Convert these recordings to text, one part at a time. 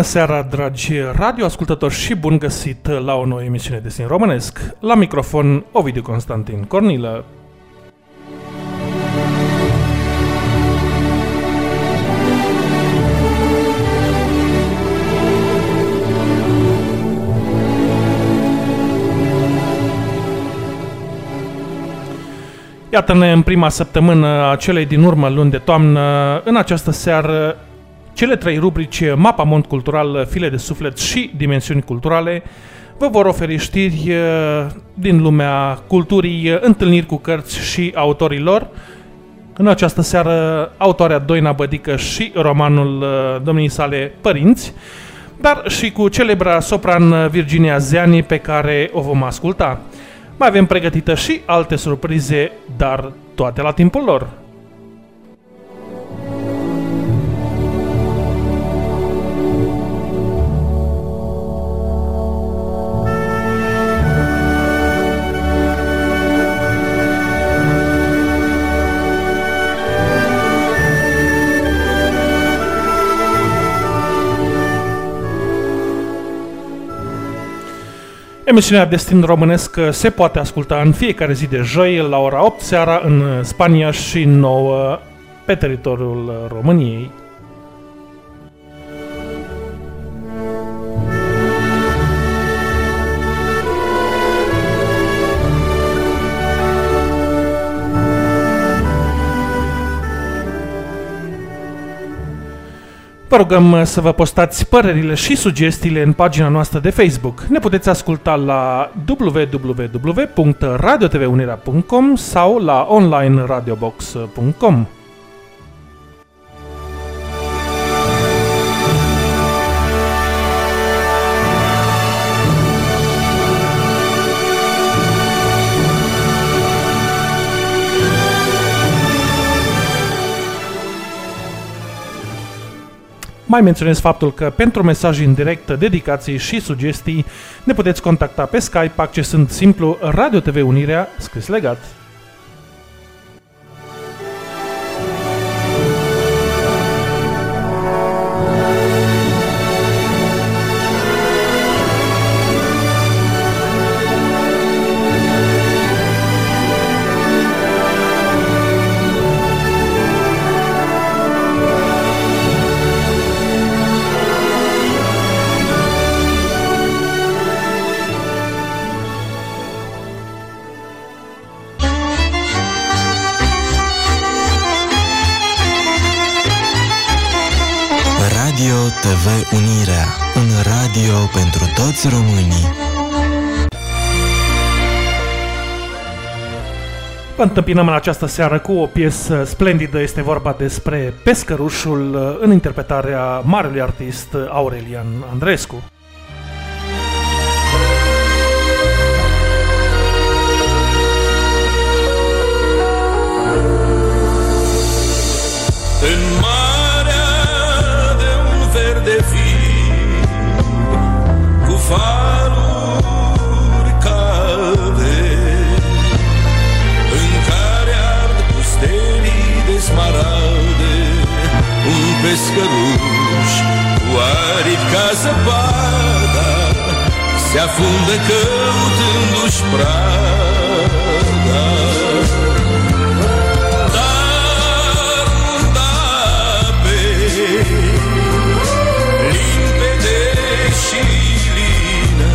Bună seara, dragi radioascultători și bun găsit la o nouă emisiune de Sin Românesc. La microfon, Ovidiu Constantin Cornilă. Iată-ne în prima săptămână a celei din urmă luni de toamnă, în această seară, cele trei rubrici Mapamont Cultural, File de Suflet și Dimensiuni Culturale vă vor oferi știri eh, din lumea culturii, eh, întâlniri cu cărți și autorilor. În această seară, autoarea Doina Bădică și romanul eh, domnii sale Părinți, dar și cu celebra sopran Virginia Zeani pe care o vom asculta. Mai avem pregătită și alte surprize, dar toate la timpul lor. Emisiunea Destin Românesc se poate asculta în fiecare zi de joi la ora 8 seara în Spania și 9 pe teritoriul României. Vă rugăm să vă postați părerile și sugestiile în pagina noastră de Facebook. Ne puteți asculta la www.radiotvunirea.com sau la onlineradiobox.com. Mai menționez faptul că pentru mesaje în direct, dedicații și sugestii ne puteți contacta pe Skype accesând simplu Radio TV Unirea scris legat. Radio pentru toți românii. Vă întâmpinăm în această seară cu o piesă splendidă, este vorba despre Pescărușul în interpretarea marelui artist Aurelian Andrescu. Un pescăruș cu aripi ca zăpada Se afundă căutându-și prada dar un ape limpede și lină,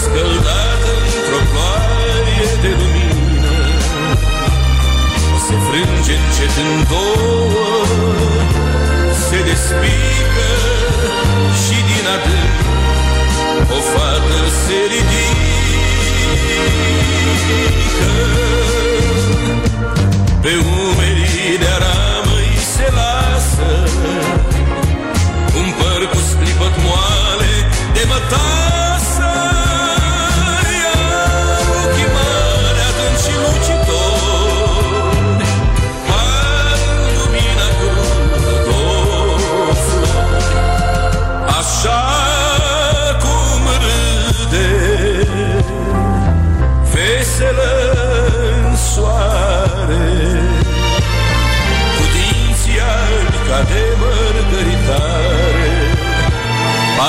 scăldată într-o ploaie de lumină, se frânge încet în două, se despică și din adânc o fată se ridică. Pe umerii de aramă îi se lasă Un păr cu sclipăt moale de mătasă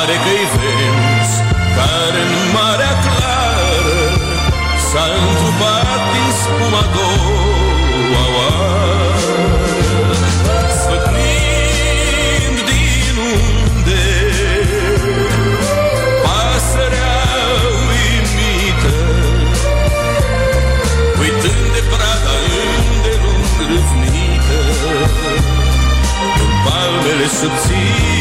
pare că-i Venus Care în marea clară S-a întrupat din spuma doua Sfătnind din unde Pasărea uimită Uitând de prada îndelung râvnită În palmele subțiri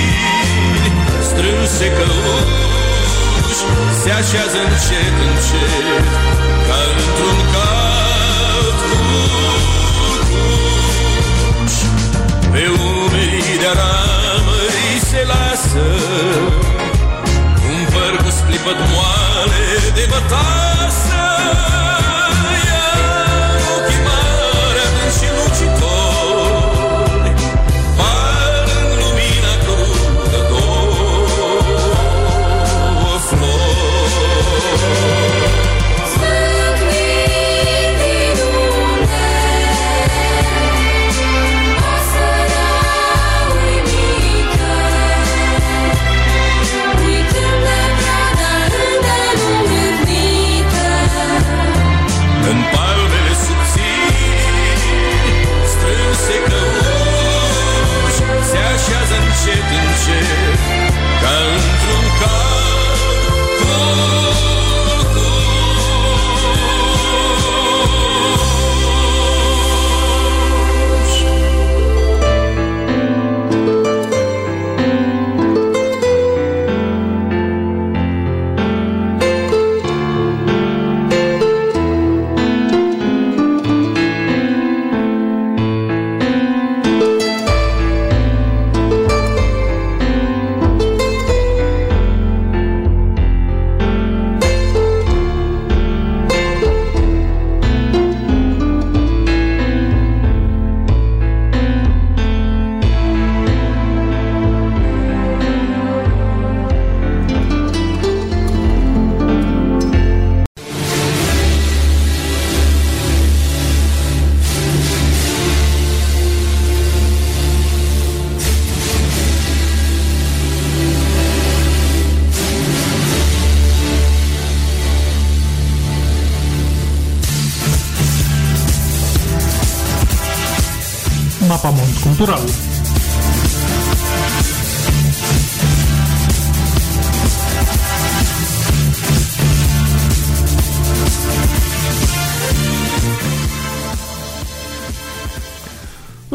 Strânse căluși Se așează încet, încet Ca într-un cald culcuș Pe umerii de aramări se lasă Un păr cu splipăt moale de bătasă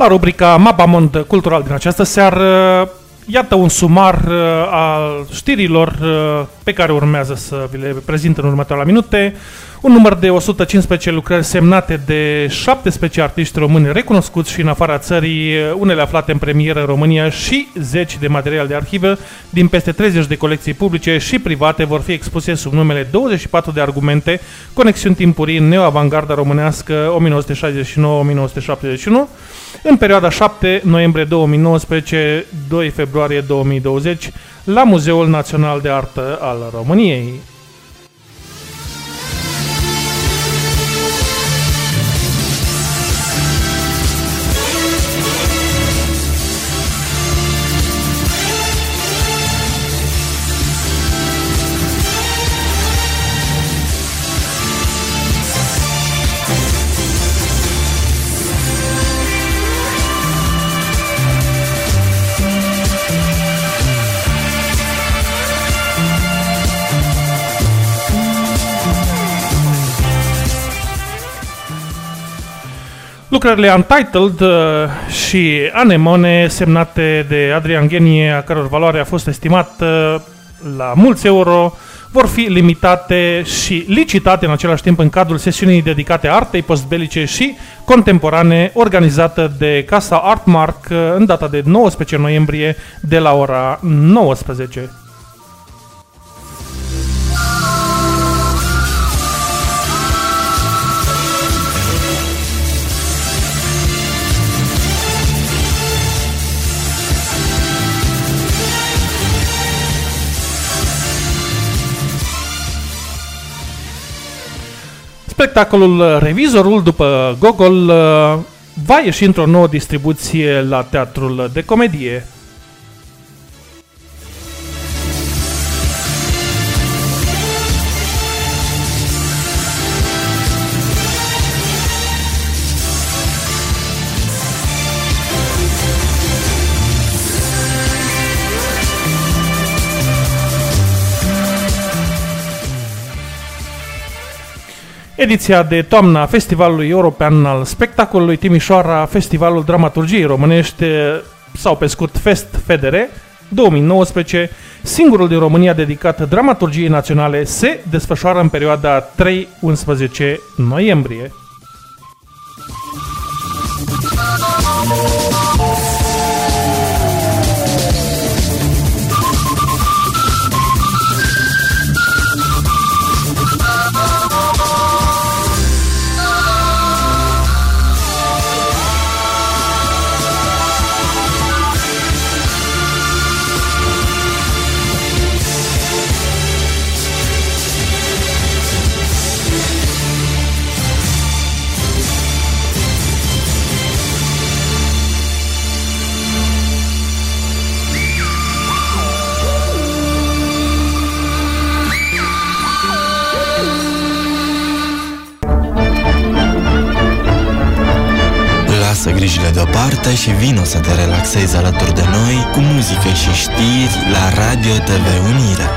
La rubrica Mapamont cultural din această seară, iată un sumar uh, al știrilor uh, pe care urmează să vi le prezint în următoarele minute. Un număr de 115 lucrări semnate de 17 artiști români recunoscuți și în afara țării, unele aflate în premieră în România și zeci de material de arhivă din peste 30 de colecții publice și private vor fi expuse sub numele 24 de argumente, conexiuni timpurii în neo-avangarda românească 1969-1971, în perioada 7 noiembrie 2019-2 februarie 2020 la Muzeul Național de Artă al României. Lucrările Untitled uh, și Anemone, semnate de Adrian Ghenie, a căror valoare a fost estimată la mulți euro, vor fi limitate și licitate în același timp în cadrul sesiunii dedicate artei postbelice și contemporane, organizată de Casa Artmark uh, în data de 19 noiembrie de la ora 19. Spectacolul Revizorul, după Gogol, uh, va ieși într-o nouă distribuție la Teatrul de Comedie. Ediția de toamnă a Festivalului European al Spectacolului Timișoara, Festivalul Dramaturgiei Românești, sau pe scurt Fest FDR 2019, singurul din România dedicat dramaturgiei naționale, se desfășoară în perioada 3-11 noiembrie. Deoparte și vino să te relaxezi alături de noi cu muzică și știri la Radio TV Unirea.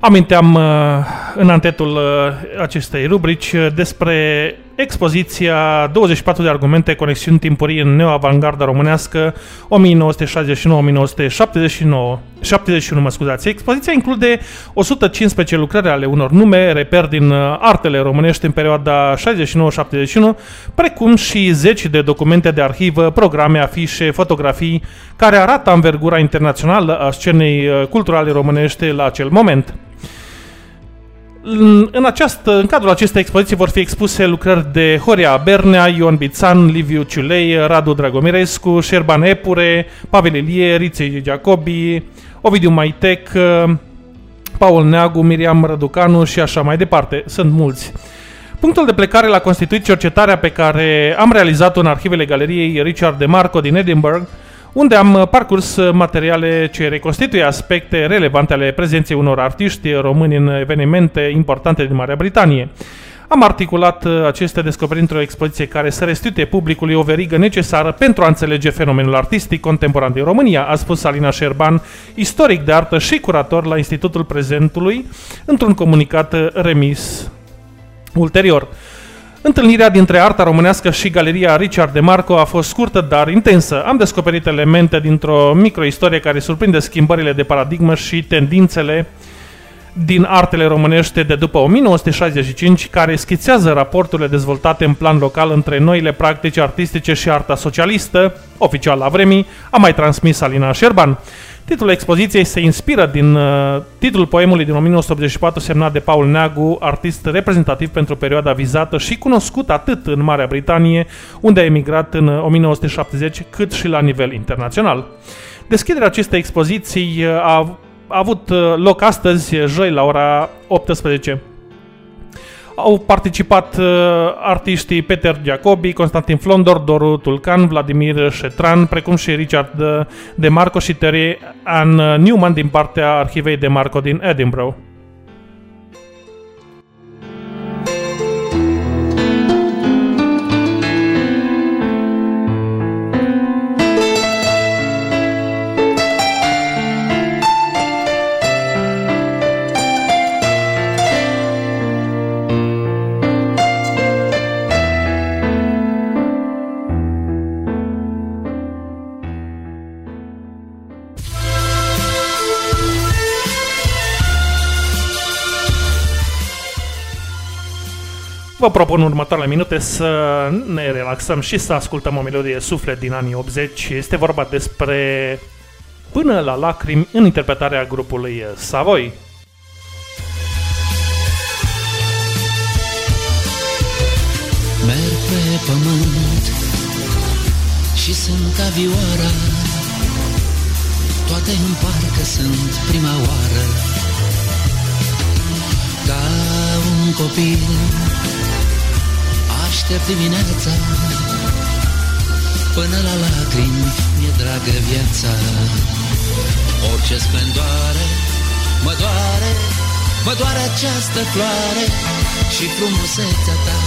Aminteam uh, în antetul uh, acestei rubrici uh, despre expoziția 24 de argumente conexiuni timpurii în neoavangarda românească 1969-1971. 71, mă scuzați. Expoziția include 115 lucrări ale unor nume, reper din uh, artele românești în perioada 69-71, precum și zeci de documente de arhivă, programe, afișe, fotografii, care arată învergura internațională a scenei uh, culturale românești la acel moment. În, în, această, în cadrul acestei expoziții vor fi expuse lucrări de Horia Bernea, Ion Bițan, Liviu Ciulei, Radu Dragomirescu, Șerban Epure, Pavel Ilie, Riței Giacobi, Ovidiu Maitec, Paul Neagu, Miriam Răducanu și așa mai departe. Sunt mulți. Punctul de plecare l-a constituit cercetarea pe care am realizat-o în arhivele galeriei Richard de Marco din Edinburgh, unde am uh, parcurs uh, materiale ce reconstituie aspecte relevante ale prezenței unor artiști români în evenimente importante din Marea Britanie. Am articulat uh, aceste descoperiri într-o expoziție care să restituie publicului o verigă necesară pentru a înțelege fenomenul artistic contemporan din România, a spus Alina Șerban, istoric de artă și curator la Institutul Prezentului, într-un comunicat remis ulterior. Întâlnirea dintre arta românească și galeria Richard de Marco a fost scurtă, dar intensă. Am descoperit elemente dintr-o microistorie care surprinde schimbările de paradigmă și tendințele din artele românești de după 1965, care schițează raporturile dezvoltate în plan local între noile practici artistice și arta socialistă, oficial la vremii, a mai transmis Alina Șerban. Titlul expoziției se inspiră din uh, titlul poemului din 1984 semnat de Paul Neagu, artist reprezentativ pentru perioada vizată și cunoscut atât în Marea Britanie, unde a emigrat în 1970, cât și la nivel internațional. Deschiderea acestei expoziții uh, a, a avut uh, loc astăzi, joi, la ora 18. Au participat uh, artiștii Peter Giacobi, Constantin Flondor, Doru Tulcan, Vladimir Șetran, precum și Richard uh, De Marco și Terry Ann Newman din partea arhivei De Marco din Edinburgh. Vă propun în următoarele minute să ne relaxăm și să ascultăm o melodie suflet din anii 80. Este vorba despre Până la lacrimi în interpretarea grupului Savoy. Merg pe pământ și sunt ca vioara Toate în parcă sunt prima oară Ca un copil aștept dimineața. Până la lacrimi mi-e dragă viața. Orice splendoare mă doare Mă doare această floare și frumusețea ta.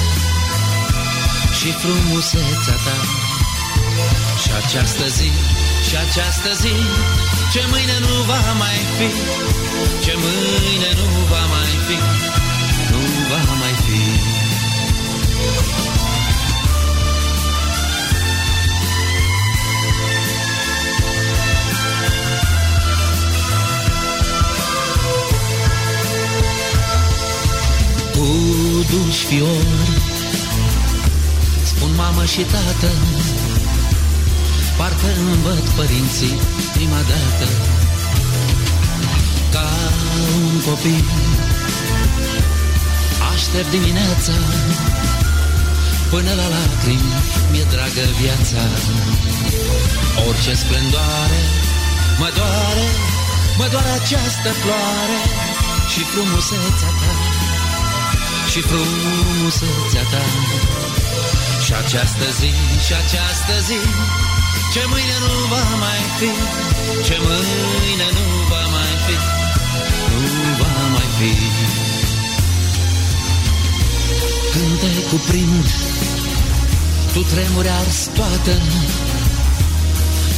Și frumusețea ta. Și această zi și această zi Ce mâine nu va mai fi? Ce mâine nu va mai fi Cu dulci fiori Spun mamă și tată Parcă îmi văd părinții prima dată. Ca un copil Aștept dimineața Până la lacrimi mi-e dragă viața. Orice splendoare Mă doare Mă doare această floare Și frumusețea ta Și frumusețea ta. Și această zi, și această zi Ce mâine nu va mai fi Ce mâine nu va mai fi Nu va mai fi te cuprind Tu tremuri ars toată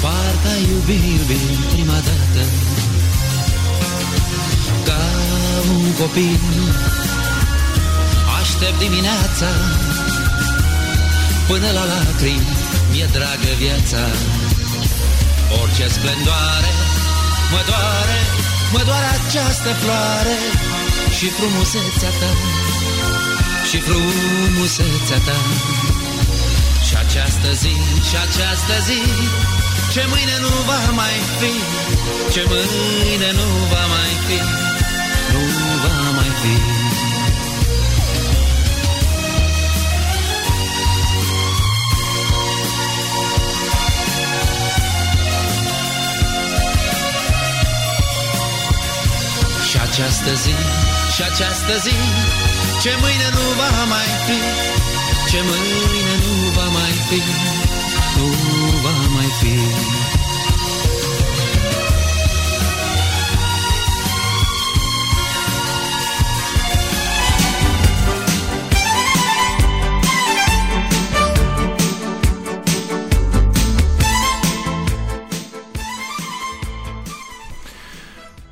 Parcă ai iubi, iubi prima dată. Ca un copil Aștept dimineața. Până la lacrimi mi-e dragă viața. Orice splendoare mă doare Mă doare această floare Și frumusețea ta Și frumusețea ta. Și această zi, și această zi Ce mâine nu va mai fi Ce mâine nu va mai fi Nu va mai fi această zi, și această zi Ce mâine nu va mai fi Ce mâine nu va mai fi Nu va mai fi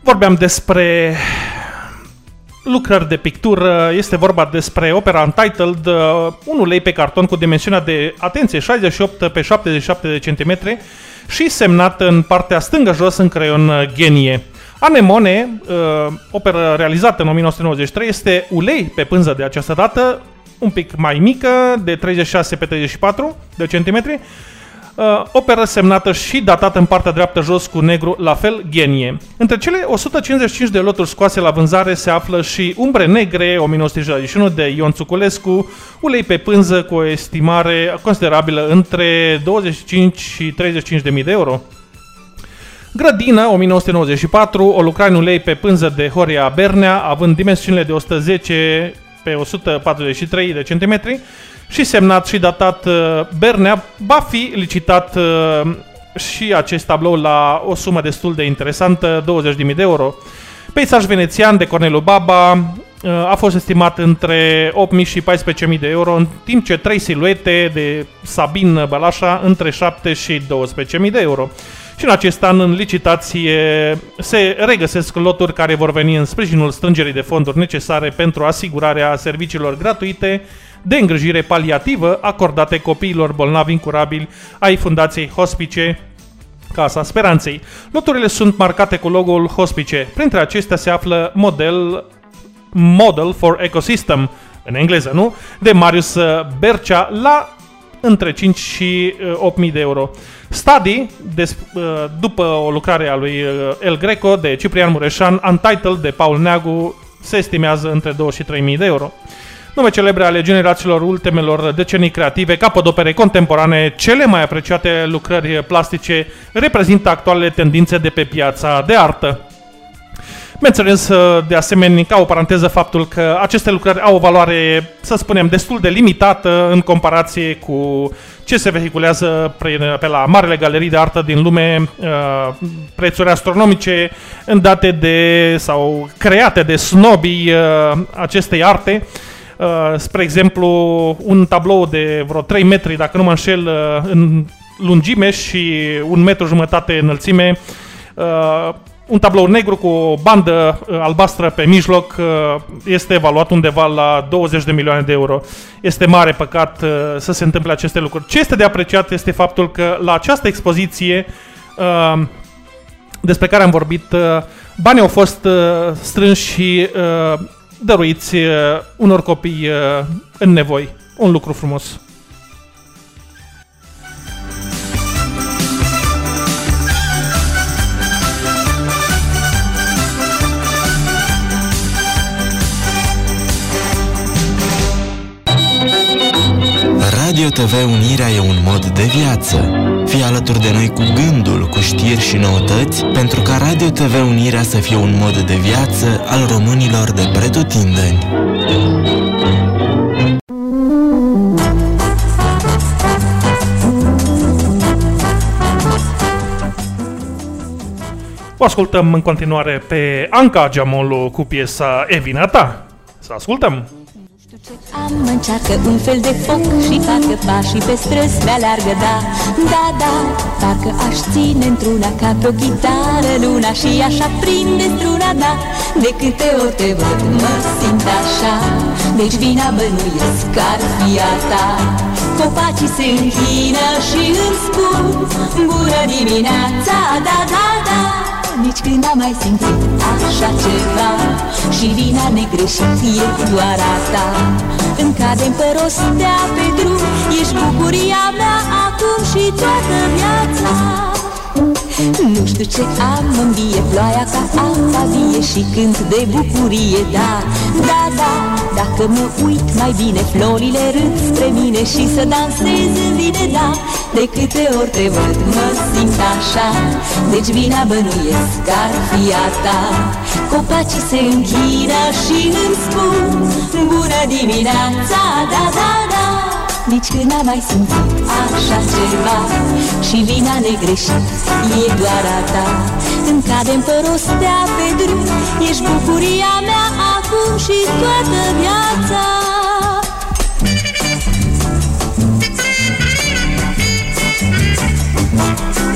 Vorbeam despre lucrări de pictură, este vorba despre opera Untitled, uh, 1 lei pe carton cu dimensiunea de, atenție, 68 pe 77 de centimetri și semnat în partea stângă jos în creion uh, genie. Anemone, uh, operă realizată în 1993, este ulei pe pânză de această dată, un pic mai mică, de 36 pe 34 de centimetri, Uh, operă semnată și datată în partea dreaptă jos cu negru, la fel genie. Între cele 155 de loturi scoase la vânzare se află și Umbre Negre 1961 de Ion Țuculescu, ulei pe pânză cu o estimare considerabilă între 25 și 35 de mii de euro. Grădină 1994, o lucrare în ulei pe pânză de Horia Bernea, având dimensiunile de 110 pe 143 de centimetri și semnat și datat uh, Bernea, va fi licitat uh, și acest tablou la o sumă destul de interesantă, 20.000 de euro. Peisaj venețian de Cornelu Baba uh, a fost estimat între 8.000 și 14.000 de euro, în timp ce trei siluete de Sabin Balașa între 7 și 12.000 de euro. Și în acest an, în licitație, se regăsesc loturi care vor veni în sprijinul strângerii de fonduri necesare pentru asigurarea serviciilor gratuite de îngrijire paliativă acordate copiilor bolnavi incurabili ai Fundației Hospice Casa Speranței. Loturile sunt marcate cu logo-ul Hospice. Printre acestea se află model Model for Ecosystem, în engleză, nu? De Marius Bercea la între 5 și uh, 8.000 de euro. Study, des, uh, după o lucrare a lui uh, El Greco de Ciprian Mureșan, Untitled de Paul Neagu, se estimează între 2 și 3.000 de euro. Nume celebre ale generațiilor ultimelor decenii creative, capodopere contemporane, cele mai apreciate lucrări plastice, reprezintă actualele tendințe de pe piața de artă. Menționez uh, de asemenea ca o paranteză faptul că aceste lucrări au o valoare, să spunem, destul de limitată în comparație cu ce se vehiculează pre- pe la marele galerii de artă din lume, uh, prețuri astronomice date de sau create de snobii uh, acestei arte. Uh, spre exemplu, un tablou de vreo 3 metri, dacă nu mă înșel, uh, în lungime și un metru jumătate înălțime. Uh, un tablou negru cu o bandă uh, albastră pe mijloc uh, este evaluat undeva la 20 de milioane de euro. Este mare păcat uh, să se întâmple aceste lucruri. Ce este de apreciat este faptul că la această expoziție uh, despre care am vorbit, uh, banii au fost uh, strânși și uh, dăruiți uh, unor copii uh, în nevoi. Un lucru frumos. Radio TV Unirea e un mod de viață. Fii alături de noi cu gândul, cu știri și noutăți, pentru ca Radio TV Unirea să fie un mod de viață al românilor de pretutindeni. O ascultăm în continuare pe Anca Giamolu cu piesa Evina ta. Să ascultăm! Am încearcă un fel de foc și parcă pașii pe străzi pe alargă, da, da, da Parcă aș ține într-una ca pe o chitară luna și aș aprinde struna, da. De câte ori te văd mă simt așa. Deci vina bănuiesc că ar fi a ta. Copacii se închină și îmi spun Bună dimineața, da, da, da nici când am mai simțit așa ceva. Și vina negreșit e doar a ta Îmi cadem pe rostea pe drum Ești bucuria mea acum și toată viața nu știu ce am, îmi vie ploaia ca apa vie Și cânt de bucurie, da, da, da. Dacă mă uit mai bine, florile râd spre mine Și să dansez în vine, da. De câte ori te văd, mă simt așa. Deci vina bănuiesc că ar fi a ta. Copacii se închină și îmi spun Bună dimineața, da, da, da nici când n-am mai simțit așa ceva. Și vina negreșit e doar a ta. Îmi cadem pe rostea pe drum Ești bucuria mea acum și toată viața. Nu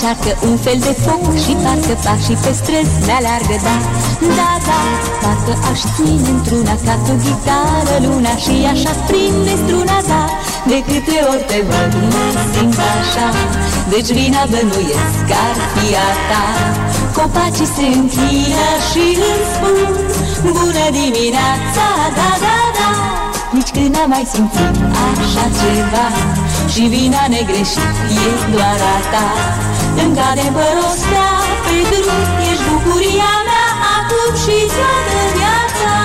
încearcă un fel de foc Și parcă pașii pe străzi ne-aleargă, da. Da, da, parcă aș ține într-una ca o gitară luna Și aș aprinde struna, da. De câte ori te văd, mă simt așa Deci vina bănuiesc că ar fi a ta. Copacii se închină și îmi spun Bună dimineața, da, da, da. Nici când n-am mai simțit așa ceva Și vina negreșit e doar a ta Îmi cade pe rostea pe drum Ești bucuria mea acum și toată viața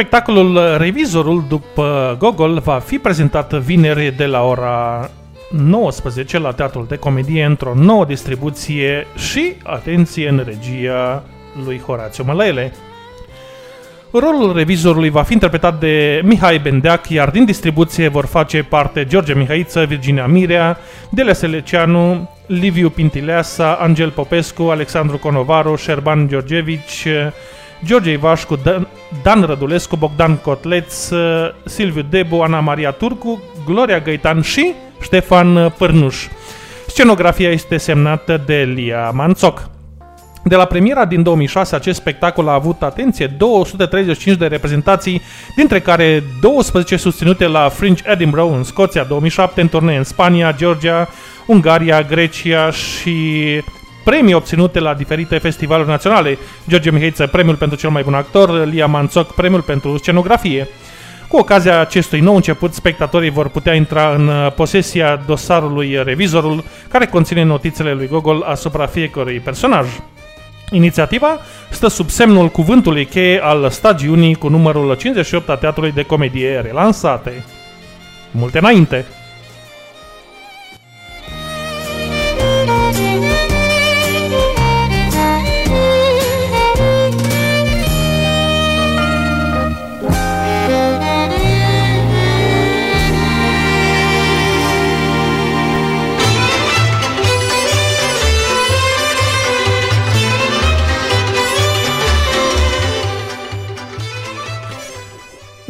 Spectacolul Revizorul după Gogol va fi prezentat vineri de la ora 19 la Teatrul de Comedie într-o nouă distribuție și, atenție, în regia lui Horațiu Mălăele. Rolul revizorului va fi interpretat de Mihai Bendeac, iar din distribuție vor face parte George Mihaiță, Virginia Mirea, Delia Seleceanu, Liviu Pintileasa, Angel Popescu, Alexandru Conovaru, Șerban Georgevici, George Ivașcu, Dan, Dan Rădulescu, Bogdan Cotleț, Silviu Debu, Ana Maria Turcu, Gloria Găitan și Ștefan Pârnuș. Scenografia este semnată de Lia Manțoc. De la premiera din 2006, acest spectacol a avut, atenție, 235 de reprezentații, dintre care 12 susținute la Fringe Edinburgh în Scoția 2007, în turnee în Spania, Georgia, Ungaria, Grecia și premii obținute la diferite festivaluri naționale. George Mihaiță, premiul pentru cel mai bun actor, Lia Manțoc, premiul pentru scenografie. Cu ocazia acestui nou început, spectatorii vor putea intra în uh, posesia dosarului Revizorul, care conține notițele lui Gogol asupra fiecărui personaj. Inițiativa stă sub semnul cuvântului cheie al stagiunii cu numărul 58 a Teatrului de Comedie relansate. Multe înainte!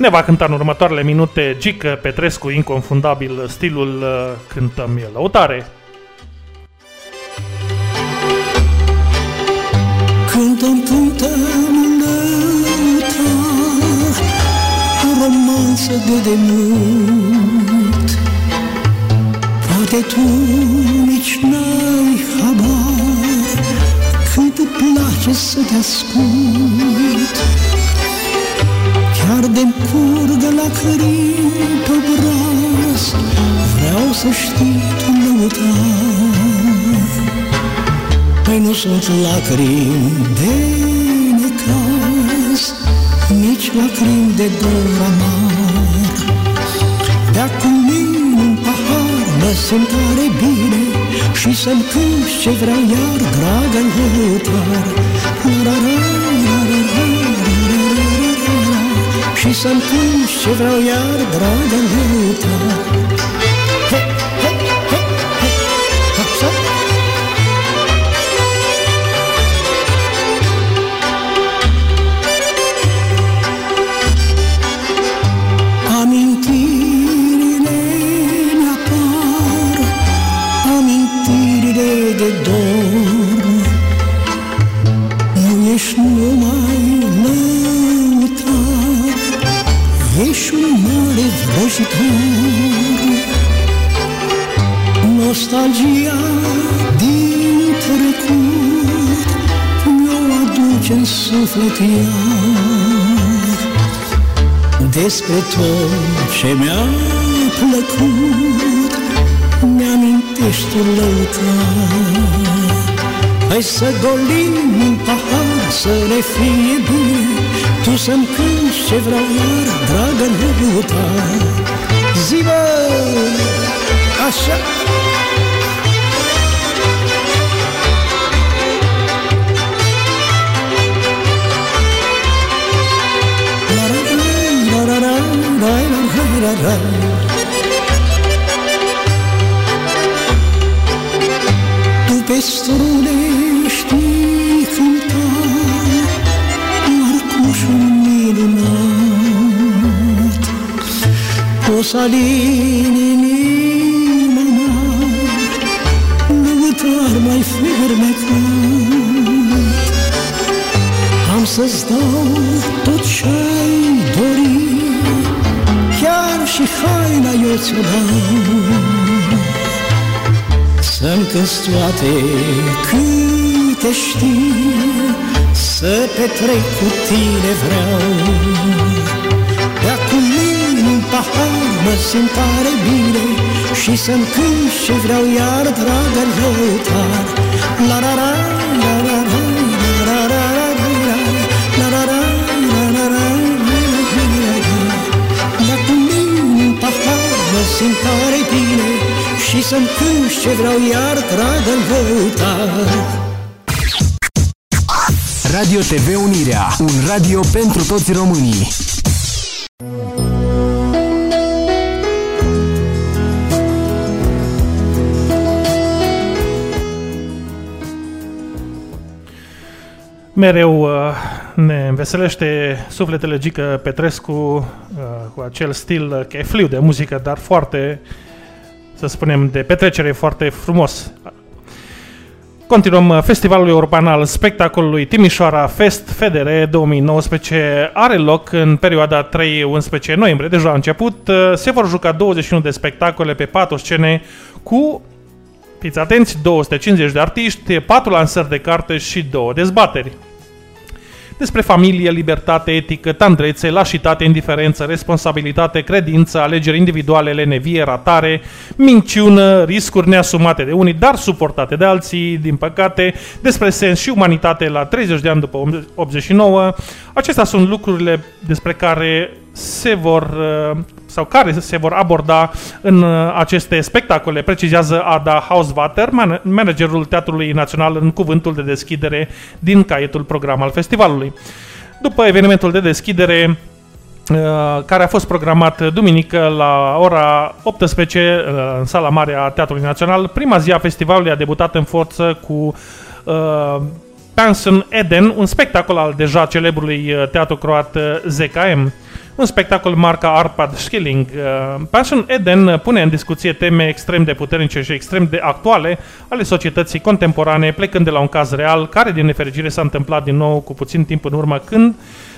Ne va cânta în următoarele minute Gică Petrescu, inconfundabil stilul uh, cântăm el lăutare. Cântăm, cântăm lăutar O romanță de demult Poate tu nici n-ai habar Cât îmi place să te ascult Chiar de-mi curgă lacrimi pe obraz Vreau să știi tu lăutar Păi nu sunt lacrimi de necaz, nici lacrimi de dor amar. De acum un pahar mă simt tare bine și să-mi cânti ce vreau iar, dragă lăutar. La, la, la, la, la, Și să-mi cânti ce vreau iar, dragă lăutar. He, he, he, he, hopsa. Amintirile mi-apar, amintirile de dor. Nu ești numai lăutar, ești un mare vrăjitor. Nostalgia din trecut mi-o aduce în suflet iar. Despre tot ce mi-a plăcut Mi-amintești tu lăutar Hai să golim un pahar să ne fie bine Tu să-mi cânti ce vreau iar, dragă lăutar Zi bă, așa Tu pe strune știi minunat. O să alin inima mea Lăutar mai fermecat Am să-ți dau tot ce-ai dorit Chiar și haina eu ți-o dau. Să-mi cânti toate câte știi să petrec cu tine vreau Dar cu mine în pahar mă simt tare bine Și să-mi cânt ce vreau iar, dragă lăutar La la la la la la Simt tare bine Și să-mi cânt ce vreau iar, dragă lăutar Radio TV Unirea, un radio pentru toți românii. Mereu uh, ne înveselește sufletele Gică Petrescu uh, cu acel stil uh, chefliu de muzică, dar foarte, să spunem, de petrecere foarte frumos. Continuăm uh, Festivalul European al Spectacolului Timișoara Fest FDR 2019 are loc în perioada 3-11 noiembrie. Deja a început. Uh, Se vor juca 21 de spectacole pe 4 scene cu Fiți atenți, 250 de artiști, 4 lansări de carte și 2 dezbateri despre familie, libertate, etică, tandrețe, lașitate, indiferență, responsabilitate, credință, alegeri individuale, lenevie, ratare, minciună, riscuri neasumate de unii, dar suportate de alții, din păcate, despre sens și umanitate la 30 de ani după 89. Acestea sunt lucrurile despre care se vor uh, sau care se vor aborda în uh, aceste spectacole, precizează Ada Hauswater, man- managerul Teatrului Național în cuvântul de deschidere din caietul program al festivalului. După evenimentul de deschidere, uh, care a fost programat duminică la ora 18 uh, în sala mare a Teatrului Național. Prima zi a festivalului a debutat în forță cu uh, Pension Eden, un spectacol al deja celebrului uh, teatru croat uh, ZKM. Un spectacol marca Arpad Schilling. Uh, Passion Eden pune în discuție teme extrem de puternice și extrem de actuale ale societății contemporane, plecând de la un caz real, care din nefericire s-a întâmplat din nou cu puțin timp în urmă, când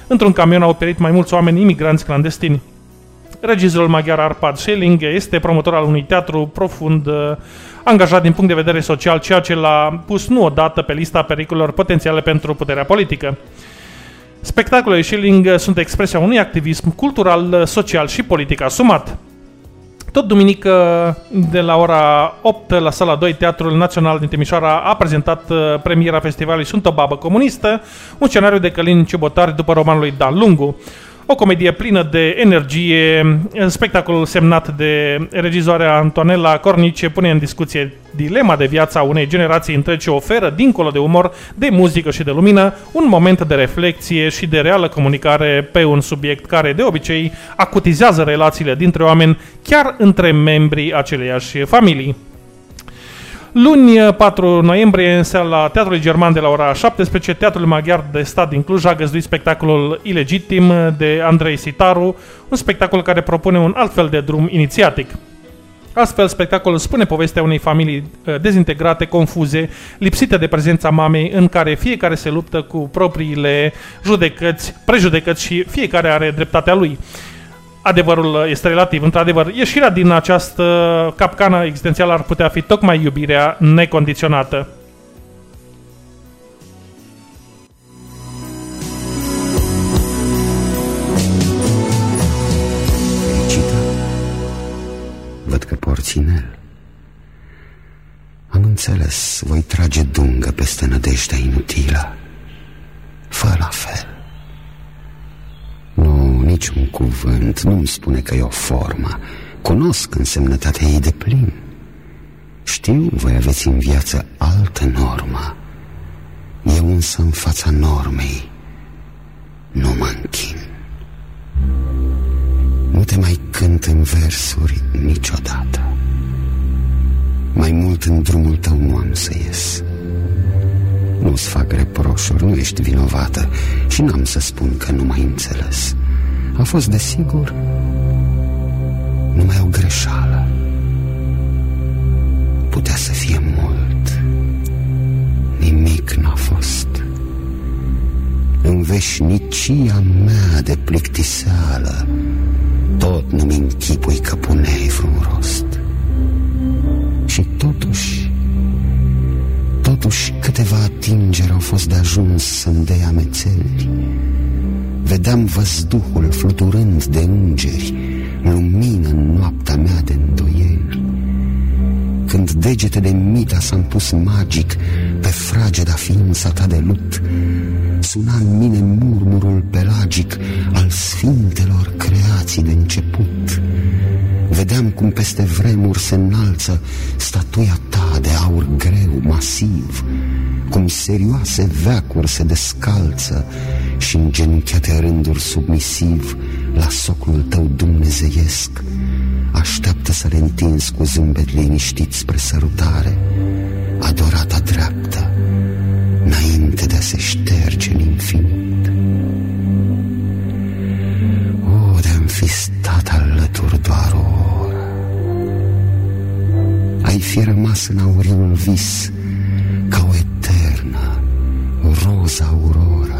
într-un camion au perit mai mulți oameni imigranți clandestini. Regizorul maghiar Arpad Schelling este promotor al unui teatru profund uh, angajat din punct de vedere social, ceea ce l-a pus nu odată pe lista pericolelor potențiale pentru puterea politică. Spectacolele Schilling sunt expresia unui activism cultural, social și politic asumat. Tot duminică, de la ora 8 la sala 2, Teatrul Național din Timișoara a prezentat uh, premiera festivalului Sunt o babă comunistă, un scenariu de Călin Ciubotari după romanul lui Dan Lungu. O comedie plină de energie, spectacolul semnat de regizoarea Antonella Cornice pune în discuție dilema de viața unei generații întregi și oferă, dincolo de umor, de muzică și de lumină, un moment de reflexie și de reală comunicare pe un subiect care, de obicei, acutizează relațiile dintre oameni, chiar între membrii aceleiași familii. Luni 4 noiembrie, în seara Teatrului German de la ora 17, Teatrul Maghiar de Stat din Cluj a găzduit spectacolul Ilegitim de Andrei Sitaru, un spectacol care propune un alt fel de drum inițiatic. Astfel, spectacolul spune povestea unei familii uh, dezintegrate, confuze, lipsite de prezența mamei, în care fiecare se luptă cu propriile judecăți, prejudecăți și fiecare are dreptatea lui. Adevărul este relativ. Într-adevăr, ieșirea din această capcană existențială ar putea fi tocmai iubirea necondiționată. fericită? Văd că porți inel. Am înțeles, voi trage dungă peste nădejdea inutilă. Fă la fel. Nu, niciun cuvânt nu-mi spune că e o formă. Cunosc însemnătatea ei de plin. Știu, voi aveți în viață altă normă. Eu însă în fața normei nu mă închin. Nu te mai cânt în versuri niciodată. Mai mult în drumul tău nu am să ies. Nu-ți fac reproșuri, nu ești vinovată și n-am să spun că nu m-ai înțeles. A fost desigur numai o greșeală. Putea să fie mult. Nimic n-a fost. În veșnicia mea de plictiseală, tot nu-mi închipui că puneai vreun rost. Și totuși, totuși câteva atingeri au fost de ajuns să-mi dea amețeli. Vedeam văzduhul fluturând de îngeri, lumină în noaptea mea de îndoieli. Când degetele mita s-am pus magic pe frageda ființa ta de lut, suna în mine murmurul pelagic al sfintelor creații de început. Vedeam cum peste vremuri se înalță statuia ta de aur greu, masiv, cum serioase veacuri se descalță și în genunchiate rânduri submisiv la socul tău dumnezeiesc, așteaptă să le întinzi cu zâmbet liniștit spre sărutare, adorata dreaptă, înainte de a se șterge în infinit. O, de-am fi stat alături doar o oră, ai fi rămas în auriul vis, ca o eternă roza aurora,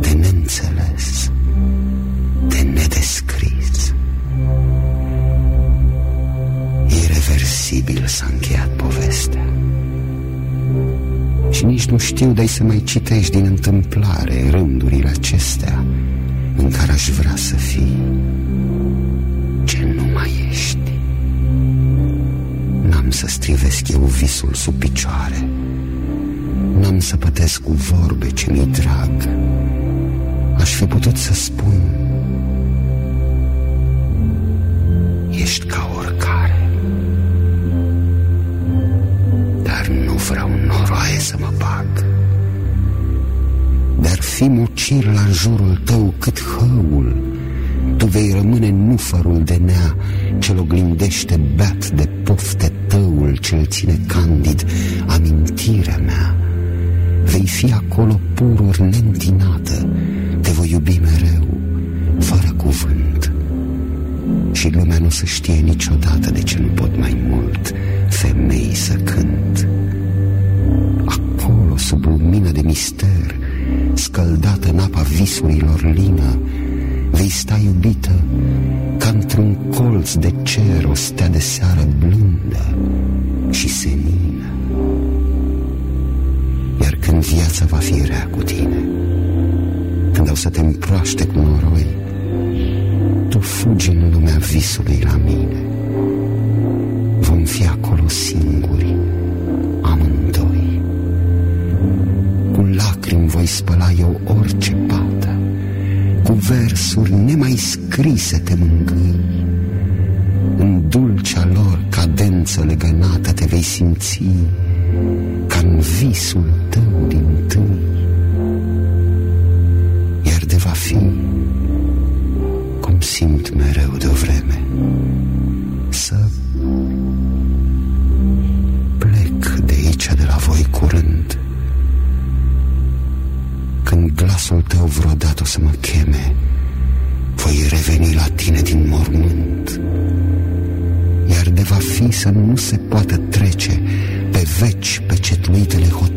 de neînțeles, de nedescris. Irreversibil s-a încheiat povestea. Și nici nu știu de să mai citești din întâmplare rândurile acestea în care aș vrea să fii ce nu mai ești. N-am să strivesc eu visul sub picioare, n-am să pătesc cu vorbe ce mi drag. Aș fi putut să spun, ești ca oricare. Dar nu vreau noroaie să mă bag. Dar fi mucir la jurul tău cât hăul, tu vei rămâne nufărul de nea ce-l oglindește beat de pofte tăul ce-l ține candid amintirea mea. Vei fi acolo pururi neîntinată, te voi iubi mereu, fără cuvânt. Și lumea nu să știe niciodată de ce nu pot mai mult femei să cânt. Acolo, sub lumină de mister, scăldată în apa visurilor lină, vei sta iubită ca într-un colț de cer o stea de seară blândă și senină. Iar când viața va fi rea cu tine, când au să te împroaște cu noroi, tu fugi în lumea visului la mine. Vom fi acolo singuri, amândoi. Cu lacrimi voi spăla eu orice pată, cu versuri nemai scrise te mângâi. În dulcea lor cadență legănată te vei simți ca în visul tău din tâi. Iar de va fi. Cum simt mereu de o vreme. Să plec de aici de la voi curând. Când glasul tău vreodată o să mă cheme voi reveni la tine din mormânt. Iar de va fi să nu se poată trece pe veci pe cetluitele hotare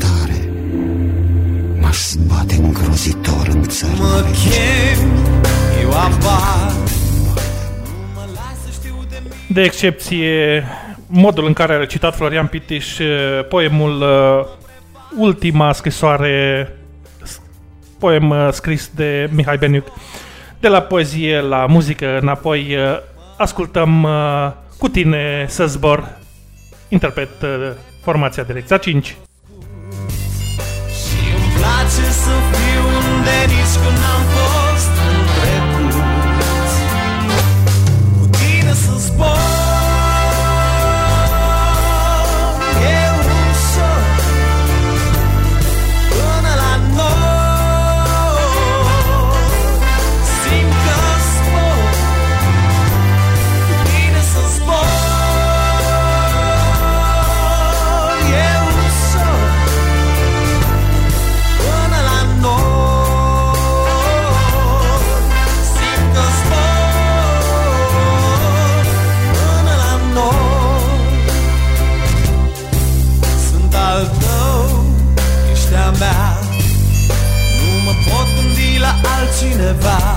m-aș zbate îngrozitor în Mă țărmă chem, eu apar Nu mă las să știu de mine De excepție, modul în care a recitat Florian Pitiș eh, poemul eh, Ultima scrisoare, s- poem eh, scris de Mihai Beniuc. De la poezie la muzică înapoi, eh, ascultăm eh, Cu tine să zbor, interpret eh, formația Direcția 5. Și îmi place să fiu unde nici când n-am fost levar.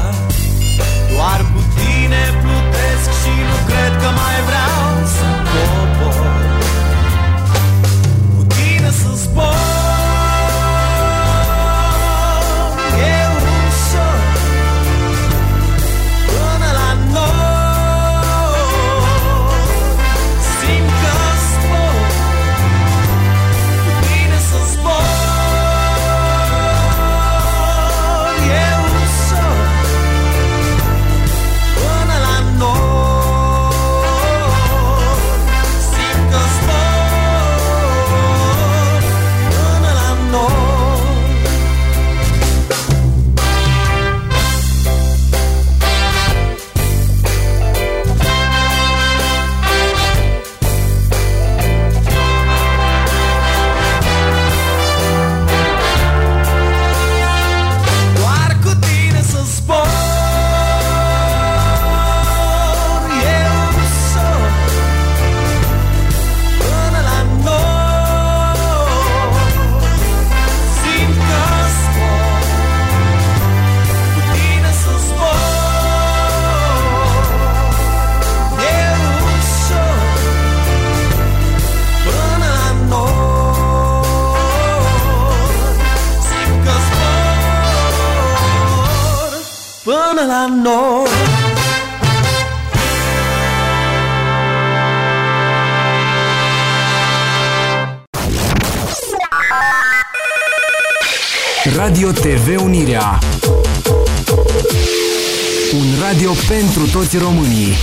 Pentru toți românii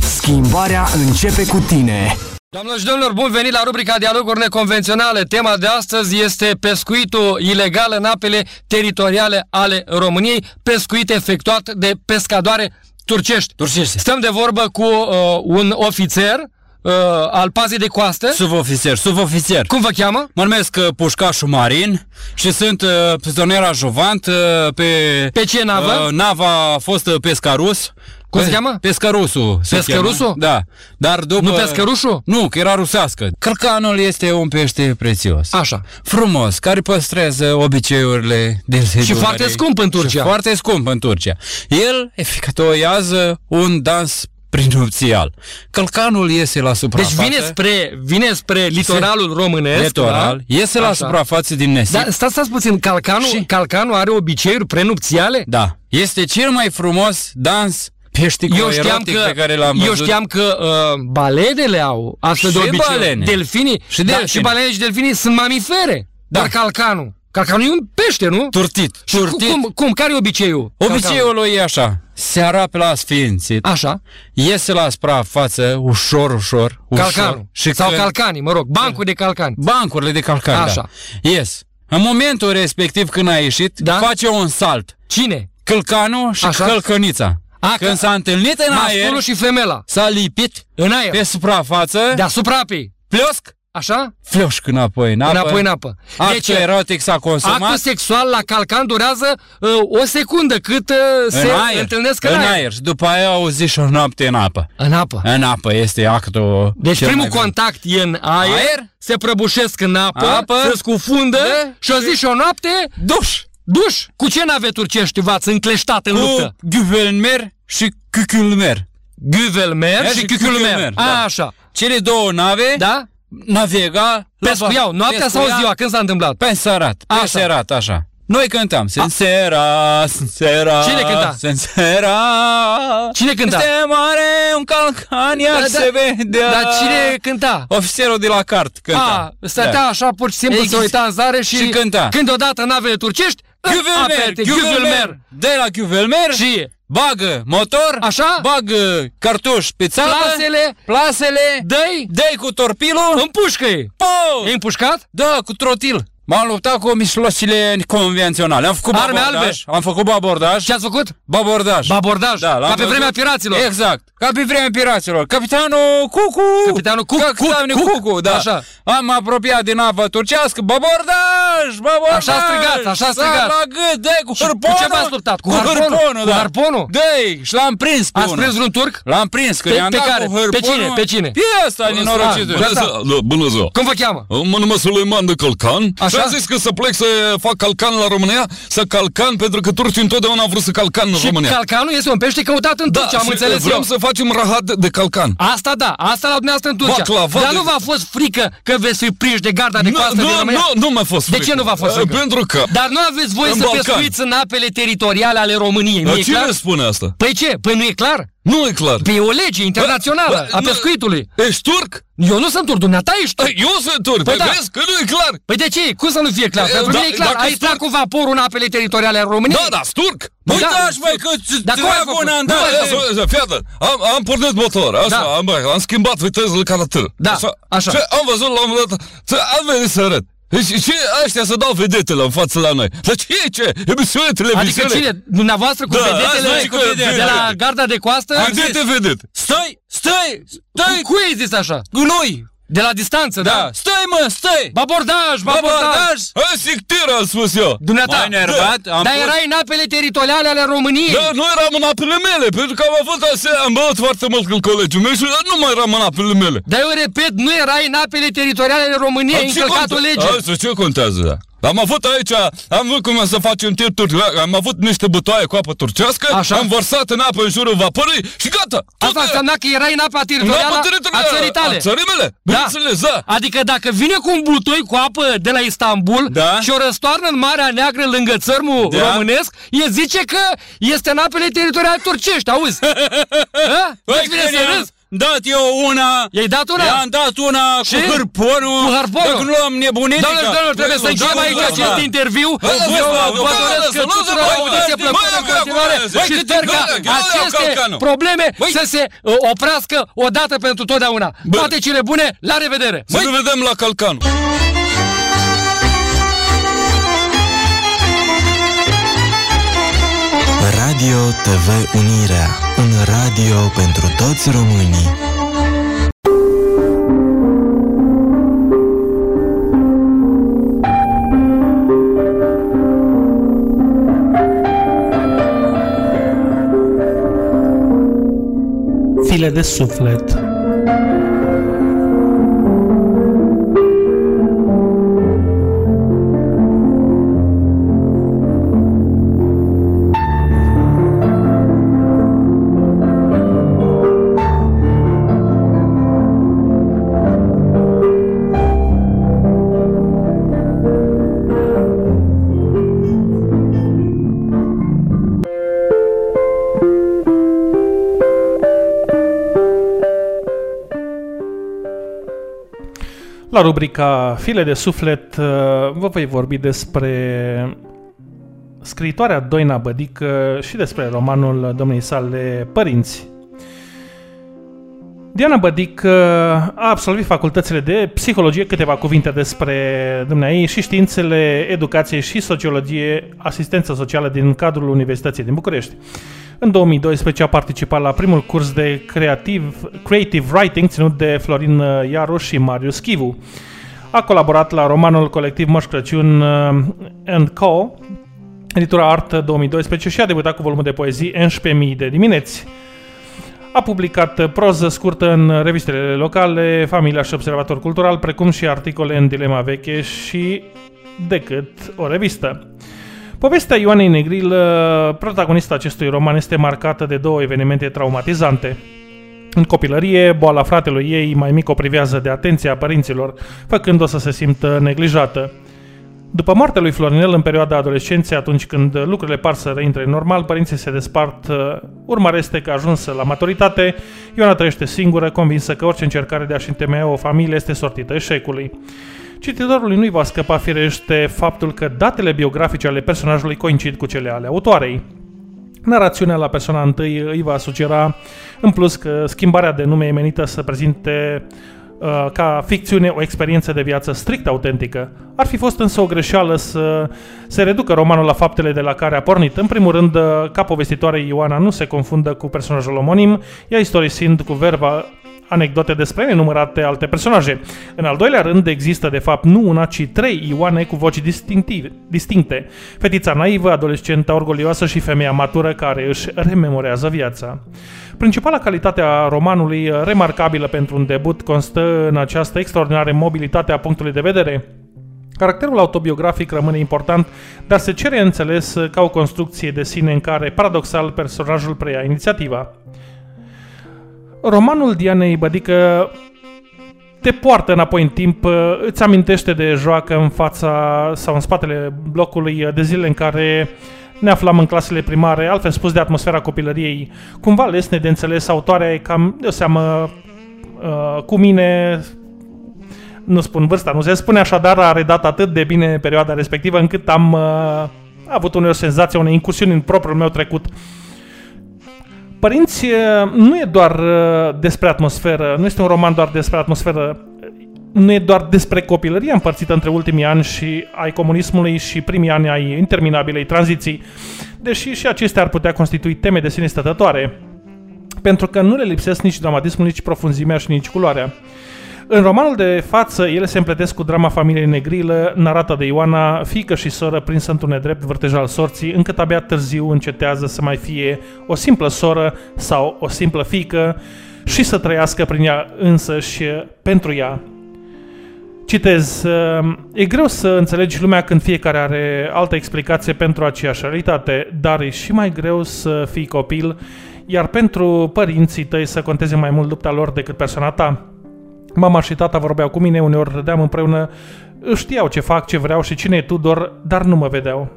Schimbarea începe cu tine Doamnelor și domnilor, bun venit la rubrica Dialoguri Neconvenționale. Tema de astăzi este pescuitul ilegal în apele teritoriale ale României, pescuit efectuat de pescadoare turcești. Turcești. Stăm de vorbă cu uh, un ofițer uh, al pazei de coastă. Subofițer, subofițer. Cum vă cheamă? Mă numesc uh, Pușcașul Marin și sunt uh, prizonier ajuvant uh, pe... Pe ce navă? Uh, nava a fost uh, Pescarus. Cum se Pe- cheamă? Pescărusul. se Pescărusul? cheamă. Da. Dar după... Nu pescărușul? Nu, că era rusească. Cărcanul este un pește prețios. Așa. Frumos, care păstrează obiceiurile de Și foarte scump în Turcia. Și foarte scump în Turcia. El efectuează un dans prenupțial. Călcanul iese la Deci suprafață. vine spre, vine spre litoralul românesc. Litoral, da? iese la Așa. suprafață din nesip. Dar stați, stați puțin, calcanul, Și- calcanul are obiceiuri prenupțiale? Da. Este cel mai frumos dans peștico Eu știam erotic că, pe care l-am eu văzut. știam că uh, balenele au astfel de Și obicei. balene. Delfinii. Și da, delfini. și balenele și delfinii sunt mamifere. Da. Dar calcanul. Calcanul e un pește, nu? Turtit. Și turtit. Cum, cum, care e obiceiul? Obiceiul lui e așa. Se arape la sfințit. Așa. Iese la suprafață ușor, ușor. ușor Calcanul. Și Sau când- calcanii, mă rog. Bancul de calcani. Bancurile de calcan, Așa. da. Ies. În momentul respectiv când a ieșit, Da? face un salt. Cine? Călcanul și Așa. călcănița. A, când că- s-a întâlnit în aer, Masculul și femela. s-a lipit În aer. pe suprafață, Deasupra apei. pliosc, Așa? flioșc înapoi în apă. Înapoi în apă. Actul Deci, erotic s-a consumat. Actul sexual la calcan durează uh, o secundă cât uh, se în aer, întâlnesc în, în aer. aer. Și după aia au zis și o noapte în apă. În apă. În apă este actul Deci cel primul mai contact e în aer, Aer? se prăbușesc în apă, Apă. se scufundă Da. și o zi și o noapte Duș! Duș. Cu ce nave turcești v-ați încleștat în luptă? Cu Güvelmer și Cuculmer. Güvelmer Mer și și Cuculmer. Cuculmer, da. Așa. Cele două nave Da? navega la Pescuiau. ba- Noaptea sau pescuia ziua? Când s-a întâmplat? Pe serat, pe Așa. serat, așa. Noi cântam Sensera, Sensera Cine cânta? Sensera Cine cânta? Este mare un calcan Iar Da, da. se vedea Dar cine cânta? Ofițerul de la cart cânta A, stătea așa pur și simplu, se Exact. uita în zare și, Și cânta. când odată navele turcești, Ghiuvelmer, apete, Ghiuvelmer, Ghiuvelmer. de la Ghiuvelmer Și bagă motor, Așa? bagă cartuș pe țapă, Plasele. plasele, dă-i dă cu torpilul, împușcă-i. po! E împușcat? Da, cu trotil. M-am luptat cu mișlocile convenționale. Am făcut Arme babordaj. albe. Am făcut babordaj. Ce ați făcut? Babordaj. Babordaj. Da, l-am Ca pe văzut. vremea piraților. Exact. Ca pe vremea piraților. Capitanul Cucu. Capitanul Cuc, Capitanul Cuc, Cuc. Cucu, da. Așa. Am apropiat din apă turcească. Babordaj! Babordaj! Așa strigați, așa strigați. S-a la gât, dă cu Și cu hârponul. ce v-ați luptat? Cu Cu harponul? hârponul, Cu da. harponul? Dă-i și l-am prins pe Ați unul. prins vreun turc? L-am prins, că Pe- i-am pe dat care? cu hârponul. Pe cine? Pe cine? Pe ăsta, nenorocitul. Bună Bună ziua, bună ziua. Cum vă cheamă? Mă numesc Suleiman de Calcan Așa? Și am zis că să plec să fac calcan la România, să calcan, pentru că turcii întotdeauna au vrut să calcan în Și România. calcanul este un pește căutat în Turcia, am și înțeles vreau eu. să facem rahat de calcan. Asta da, asta la dumneavoastră în Turcia. Baclava Dar de- nu v-a fost frică că veți fi prinși de garda de Nu, coastă nu, din România? nu, nu mi-a fost De frică. ce nu v-a fost Eh, frică? Pentru că... Dar nu aveți voie În să Balcani. pescuiți în apele teritoriale ale României, nu Dar e cine clar? spune asta? Păi ce? Păi nu e clar? Nu e clar. Păi e o lege internațională Bă, a nu- pescuitului. Ești turc? Eu nu sunt turc, dumneata ești turc. Eh, Eu sunt turc, Păi păi da. vezi că nu e clar. Păi de ce? Cum să nu fie clar? Eh, Pentru da, mine e clar. dacă Ai sunt intrat cu vaporul în apele teritoriale ale României? Da, da, sunt turc. Băi, da. Uitați, măi, că Dar cum ai dragul făcut? n-am Cum dat. ai Da, făcut? să- să- Fii atent. am, am pornit motor, așa, Da. am, bă, am schimbat vitezele ca la târ. Da, așa. Și am văzut la un moment dat, să am venit să arăt. Deci ce ăștia să dau vedetele în față la noi? Dar ce e ce? Emisiune Adică televiziune? cine? Dumneavoastră cu Da, vedetele asta e cu vedete. de la garda de coastă? Vedete, vedete. Stai, stai, stai. Cu ei zis așa? Cu noi. De la distanță, da? Da, stai mă, stai. Babordaj, babordaj! Babordaj. Hai, sictiră, am spus eu. Dumneata, M-ai enervat, am dar pus- erai în apele teritoriale ale României. Da, nu eram în apele mele, pentru că am avut ase- am băut foarte mult cu colegul meu și nu mai eram în apele mele. Dar eu repet, nu erai în apele teritoriale ale României, Dar ce încălcat o conte- lege. Asta ce contează, da? Am avut aici, am văzut cum să facem tir turcească, am avut niște butoaie cu apă turcească, Așa. am vărsat în apă în jurul vaporului și gata. Asta înseamnă că erai în apa teritorială În apa a teritorială țării tale. a țării mele, bineînțeles, da. Adică dacă vine cu un butoi cu apă de la Istanbul Da. și o răstoarnă în Marea Neagră lângă țărmul Da. românesc, e zice că este în apele teritoriale turcești, auzi? Ha? Păi, Nu-ți vine când să i-am râzi? Dat eu una... I-ai dat una? I-am dat una Și? cu hârponul. Cu hârponul? Dacă nu am nebunit. Doamne, domnule, trebuie să încheiem aici acest interviu. Eu vă doresc că tuturor audiție plăcută în continuare și sper ca aceste probleme să se uh, oprească odată pentru totdeauna. Toate cele bune, la revedere! Să ne vedem la Calcanu. Radio TV Unirea, un radio pentru toți românii. File de suflet La rubrica File de suflet uh, vă voi vorbi despre scriitoarea Doina Bădică și despre romanul domnei sale Părinți. Diana Bădic uh, a absolvit facultățile de psihologie, câteva cuvinte despre dumneai și științele educației și sociologie, asistență socială din cadrul Universității din București. În 2012 a participat la primul curs de creative, creative writing ținut de Florin uh, Iaru și Marius Chivu. A colaborat la romanul colectiv Moș Crăciun uh, and Co., editura Art 2012 și a debutat cu volumul de poezii 11.000 de dimineți. A publicat uh, proză scurtă în revistele locale, Familia și Observator Cultural, precum și articole în Dilema Veche și Decât o revistă. Povestea Ioanei Negril, uh, protagonista acestui roman, este marcată de două evenimente traumatizante. În copilărie, boala fratelui ei mai mic o privează de atenția părinților, făcând-o să se simtă neglijată. După moartea lui Florinel în perioada adolescenței, atunci când lucrurile par să reintre normal, părinții se despart, uh, urma este că ajunsă la maturitate, Ioana trăiește singură, convinsă că orice încercare de a-și întemeia o familie este sortită eșecului. Cititorului nu-i va scăpa firește faptul că datele biografice ale personajului coincid cu cele ale autoarei. Narațiunea la persoana întâi îi va sugera, în plus, că schimbarea de nume e menită să prezinte uh, ca ficțiune o experiență de viață strict autentică. Ar fi fost însă o greșeală să se reducă romanul la faptele de la care a pornit. În primul rând, uh, ca povestitoare Ioana nu se confundă cu personajul omonim, ea istorisind cu verba anecdote despre nenumărate alte personaje. În al doilea rând, există de fapt nu una, ci trei Ioane cu voci distinctive, distincte. Fetița naivă, adolescenta orgolioasă și femeia matură care își rememorează viața. Principala calitate a romanului, remarcabilă pentru un debut, constă în această extraordinară mobilitate a punctului de vedere. Caracterul autobiografic rămâne important, dar se cere înțeles ca o construcție de sine în care, paradoxal, personajul preia inițiativa. Romanul Dianei Bădică te poartă înapoi în timp, îți amintește de joacă în fața sau în spatele blocului de zile în care ne aflam în clasele primare, altfel spus de atmosfera copilăriei. Cumva lesne de înțeles, autoarea e cam de o seamă uh, cu mine, nu spun vârsta, nu se spune așadar, a redat atât de bine perioada respectivă încât am uh, avut uneori senzația unei incursiuni în propriul meu trecut. Părinți uh, nu e doar uh, despre atmosferă, nu este un roman doar despre atmosferă, nu e doar despre copilăria împărțită între ultimii ani și ai comunismului și primii ani ai interminabilei tranziții, deși și acestea ar putea constitui teme de sine stătătoare, pentru că nu le lipsesc nici dramatismul, nici profunzimea și nici culoarea. În romanul de față, ele se împletesc cu drama familiei negrilă, narată de Ioana, fică și soră prinsă într-un nedrept vârtej al sorții, încât abia târziu încetează să mai fie o simplă soră sau o simplă fică și să trăiască prin ea însăși pentru ea. Citez, uh, e greu să înțelegi lumea când fiecare are altă explicație pentru aceeași realitate, dar e și mai greu să fii copil, iar pentru părinții tăi să conteze mai mult lupta lor decât persoana ta. Mama și tata vorbeau cu mine, uneori râdeam împreună, știau ce fac, ce vreau și cine e Tudor, dar nu mă vedeau.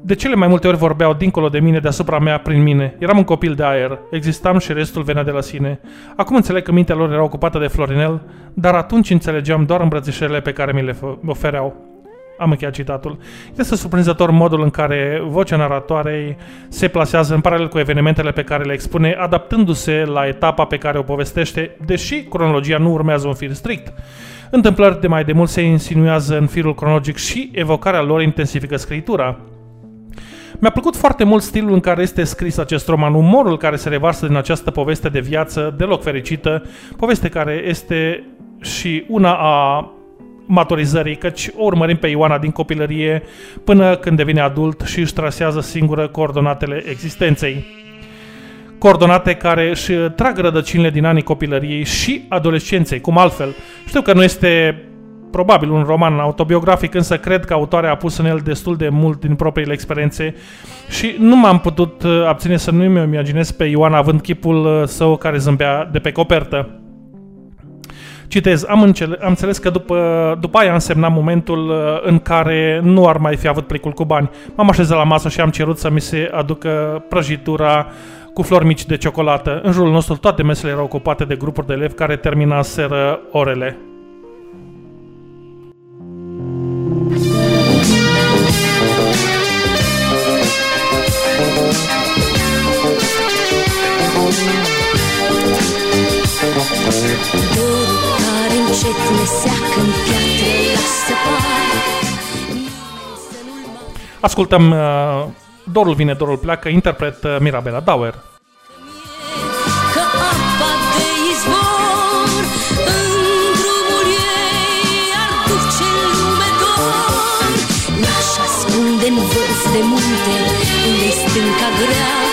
De cele mai multe ori vorbeau dincolo de mine, deasupra mea, prin mine. Eram un copil de aer, existam și restul venea de la sine. Acum înțeleg că mintea lor era ocupată de Florinel, dar atunci înțelegeam doar îmbrățișările pe care mi le fă- ofereau. Am încheiat citatul. Este surprinzător modul în care vocea naratoarei se plasează în paralel cu evenimentele pe care le expune, adaptându-se la etapa pe care o povestește, deși cronologia nu urmează un fir strict. Întâmplări de mai demult se insinuează în firul cronologic și evocarea lor intensifică scritura. Mi-a plăcut foarte mult stilul în care este scris acest roman, umorul care se revarsă din această poveste de viață deloc fericită, poveste care este și una a maturizării, căci o urmărim pe Ioana din copilărie până când devine adult și își trasează singură coordonatele existenței. Coordonate care își trag rădăcinile din anii copilăriei și adolescenței, cum altfel. Știu că nu este probabil un roman autobiografic, însă cred că autoarea a pus în el destul de mult din propriile experiențe și nu m-am putut uh, abține să nu-mi imaginez pe Ioana având chipul uh, său care zâmbea de pe copertă. Citez, am, încele- am înțeles că după, după aia însemna momentul uh, în care nu ar mai fi avut plicul cu bani. M-am așezat la masă și am cerut să mi se aducă prăjitura cu flori mici de ciocolată. În jurul nostru toate mesele erau ocupate de grupuri de elevi care terminaseră orele. Dorul care încet ne seacă în piatră la săpar Ascultăm uh, Dorul vine, dorul pleacă, interpret uh, Mirabela Dauer. Că apa de izvor În drumul ei ar duce în lume dor N-aș ascunde în vârf de munte Unde-i stânca grea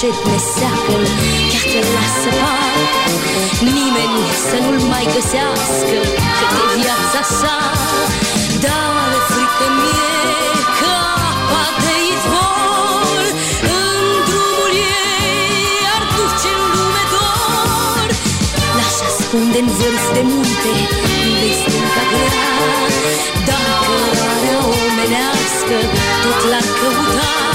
care încet ne seacă Chiar la săpar Nimeni să nu-l mai găsească Cât e viața sa Dar frică mie că apa de izvor În drumul ei ar duce în lume dor L-aș ascunde în vârf de munte Unde-i stânca grea Dacă rarea omenească Tot l-ar căuta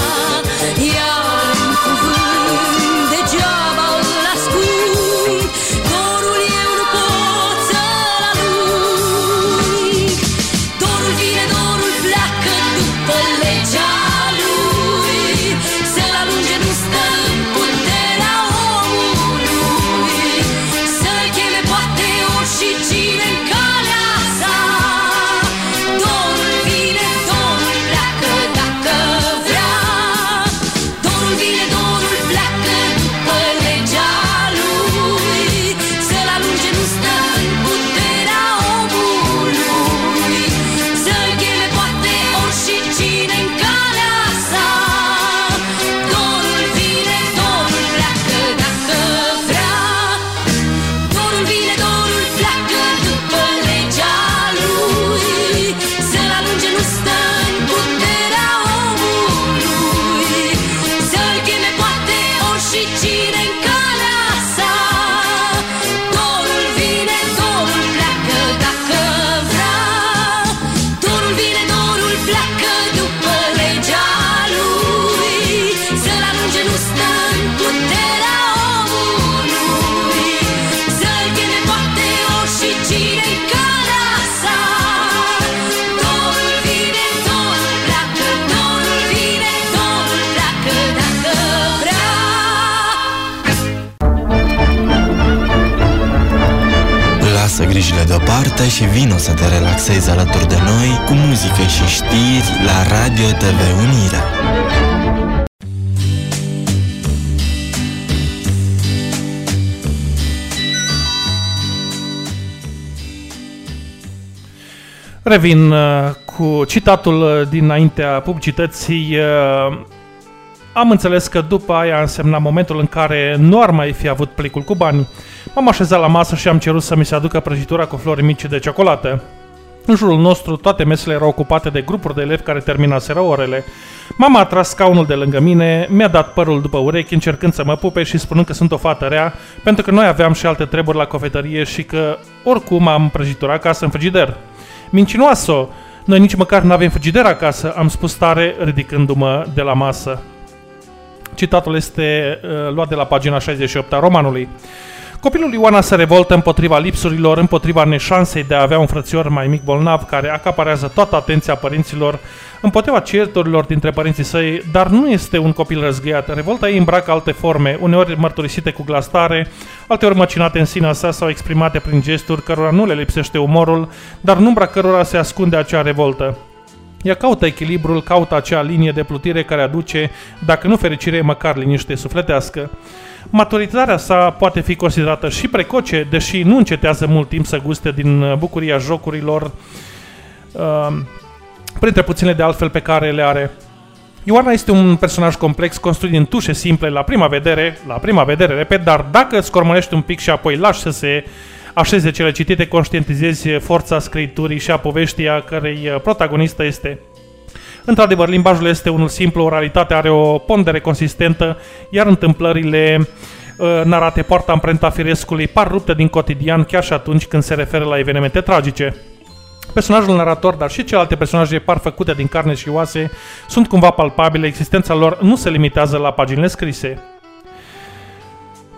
grijile deoparte și vino să te relaxezi alături de noi cu muzică și știri la Radio TV Unirea. Revin uh, cu citatul uh, dinaintea publicității. uh, Am înțeles că după aia însemna momentul în care nu ar mai fi avut plicul cu bani. M-am așezat la masă și am cerut să mi se aducă prăjitura cu flori mici de ciocolată. În jurul nostru, toate mesele erau ocupate de grupuri de elevi care terminaseră orele. Mama a tras scaunul de lângă mine, mi-a dat părul după urechi încercând să mă pupe și spunând că sunt o fată rea, pentru că noi aveam și alte treburi la cofetărie și că oricum am prăjitura acasă în frigider. Mincinoasă! Noi nici măcar nu avem frigider acasă, am spus tare ridicându-mă de la masă. Citatul este uh, luat de la pagina 68 a romanului. Copilul Ioana se revoltă împotriva lipsurilor, împotriva neșansei de a avea un frățior mai mic bolnav care acaparează toată atenția părinților, împotriva certurilor dintre părinții săi, dar nu este un copil răzgăiat. Revolta ei îmbracă alte forme, uneori mărturisite cu glas tare, alteori măcinate în sinea sa sau exprimate prin gesturi cărora nu le lipsește umorul, dar în umbra cărora se ascunde acea revoltă. Ea caută echilibrul, caută acea linie de plutire care aduce, dacă nu fericire, măcar liniște sufletească. Maturizarea sa poate fi considerată și precoce, deși nu încetează mult timp să guste din uh, bucuria jocurilor, uh, printre puține de altfel pe care le are. Ioana este un personaj complex construit din tușe simple la prima vedere, la prima vedere, repet, dar dacă scormonești un pic și apoi lași să se așeze cele citite, conștientizezi forța scriturii și a poveștii a cărei uh, protagonistă este Într-adevăr, limbajul este unul simplu, oralitatea are o pondere consistentă, iar întâmplările uh, narate poartă amprenta firescului, par rupte din cotidian chiar și atunci când se referă la evenimente tragice. Personajul narator, dar și celelalte personaje par făcute din carne și oase, sunt cumva palpabile, existența lor nu se limitează la paginile scrise.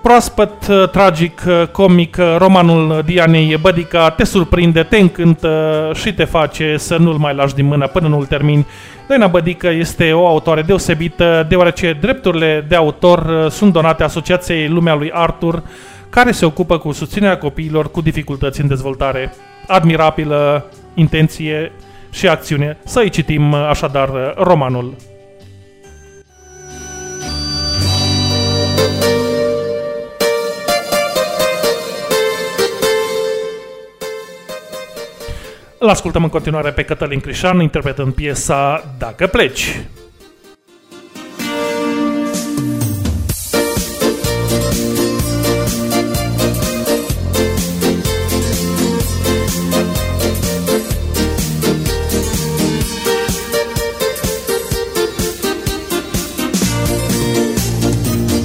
Proaspăt, uh, tragic, uh, comic, uh, romanul Dianei Bădica te surprinde, te încântă și te face să nu-l mai lași din mână până nu-l termini. Doina Bădică este o autoare deosebită, deoarece drepturile de autor uh, sunt donate Asociației Lumea lui Arthur, care se ocupă cu susținerea copiilor cu dificultăți în dezvoltare. Admirabilă intenție și acțiune. Să-i citim uh, așadar uh, romanul. Îl ascultăm în continuare pe Cătălin Crișan interpretând piesa Dacă pleci.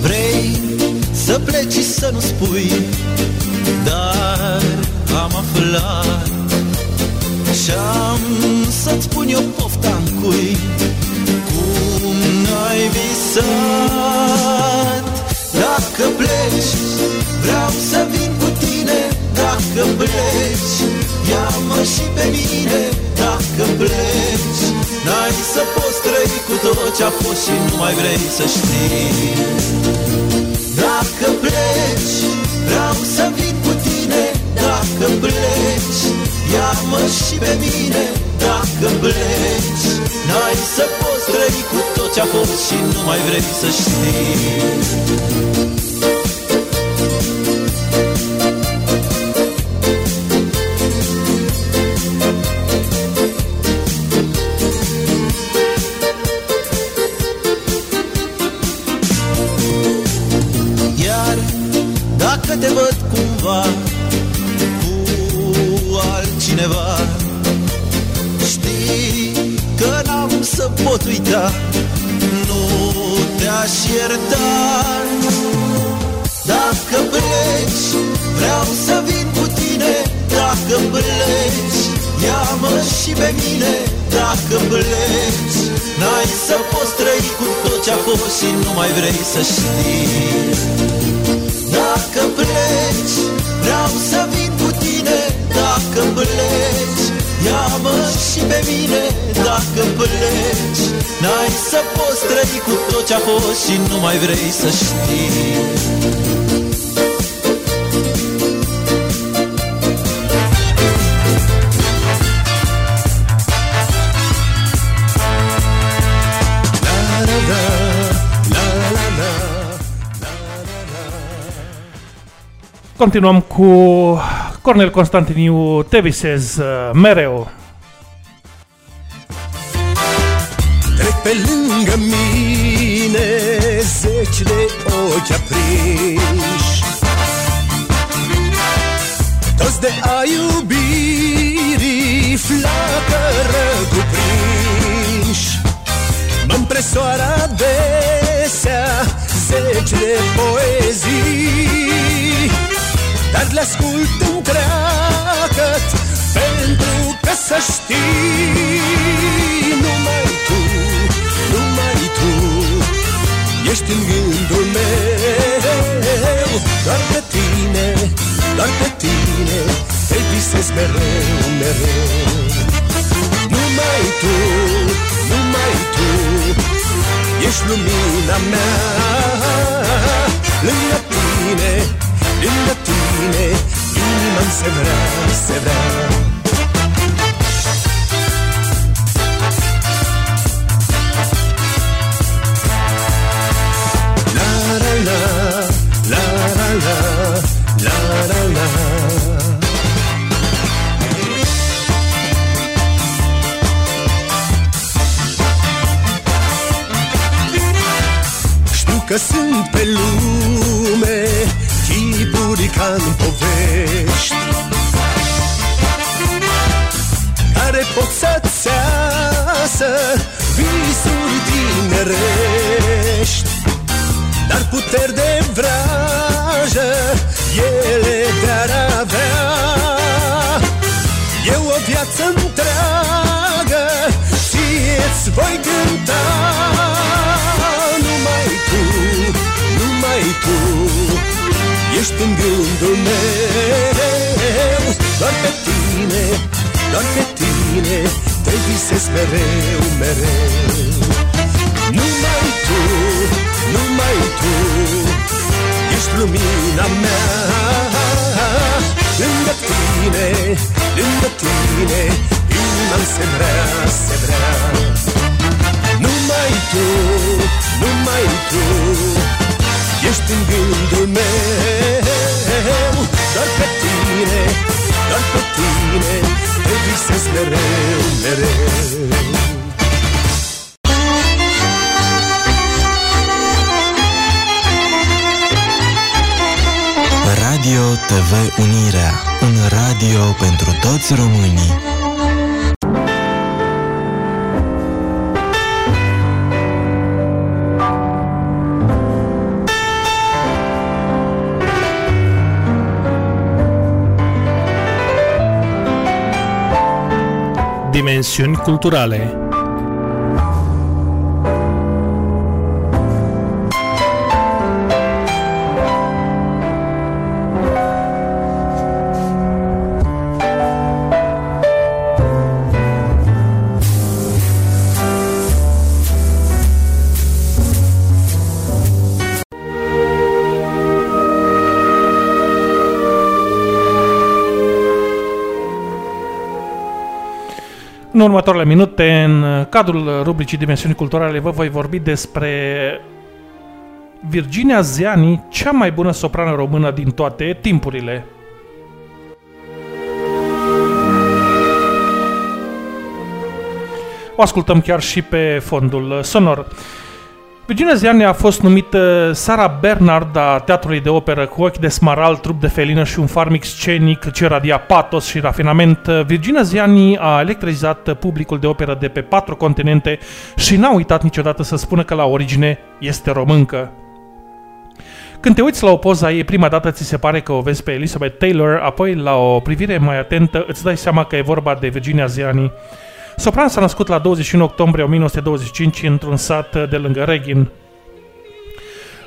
Vrei să pleci și să nu spui Și-am să-ți spun eu pofta în cui Cum n-ai visat. Dacă pleci Vreau să vin cu tine Dacă pleci Ia-mă și pe mine Dacă pleci. N-ai să poți trăi cu tot ce-a fost Și nu mai vrei să știi. Dacă pleci Vreau să vin cu tine Dacă pleci Ia-mă și pe mine Dacă pleci. N-ai să poți trăi cu tot ce-a fost Și nu mai vrei să știi vrei să știi. Dacă pleci, vreau să vin cu tine. Dacă pleci, ia-mă și pe mine. Dacă pleci, n-ai să poți trăi cu tot ce-a fost și nu mai vrei să știi Continuăm cu Cornel Constantiniu, te visez uh, mereu. Trec pe lângă mine zeci de ochi aprinși. Toți de a iubirii flacără cuprinși. Mă împresoară adesea zeci de poezii Dar le ascult întreagăt pentru că să știi Numai tu, numai tu Ești în gândul meu. Doar pe tine, doar pe tine Te visez mereu, mereu. Numai tu, numai tu Ești lumina mea. Lângă Inima-mi se culturale următoarele minute, în cadrul rubricii Dimensiuni Culturale, vă voi vorbi despre Virginia Ziani, cea mai bună soprană română din toate timpurile. O ascultăm chiar și pe fondul sonor. Virginia Ziani a fost numită Sara Bernard a Teatrului de Operă cu ochi de smaral, trup de felină și un farmic scenic ce radia patos și rafinament. Virginia Ziani a electrizat publicul de operă de pe patru continente și n-a uitat niciodată să spună că la origine este româncă. Când te uiți la o poză a ei, prima dată ți se pare că o vezi pe Elizabeth Taylor, apoi la o privire mai atentă îți dai seama că e vorba de Virginia Ziani. Sopran s-a născut la 21 octombrie 1925 într-un sat de lângă Reghin.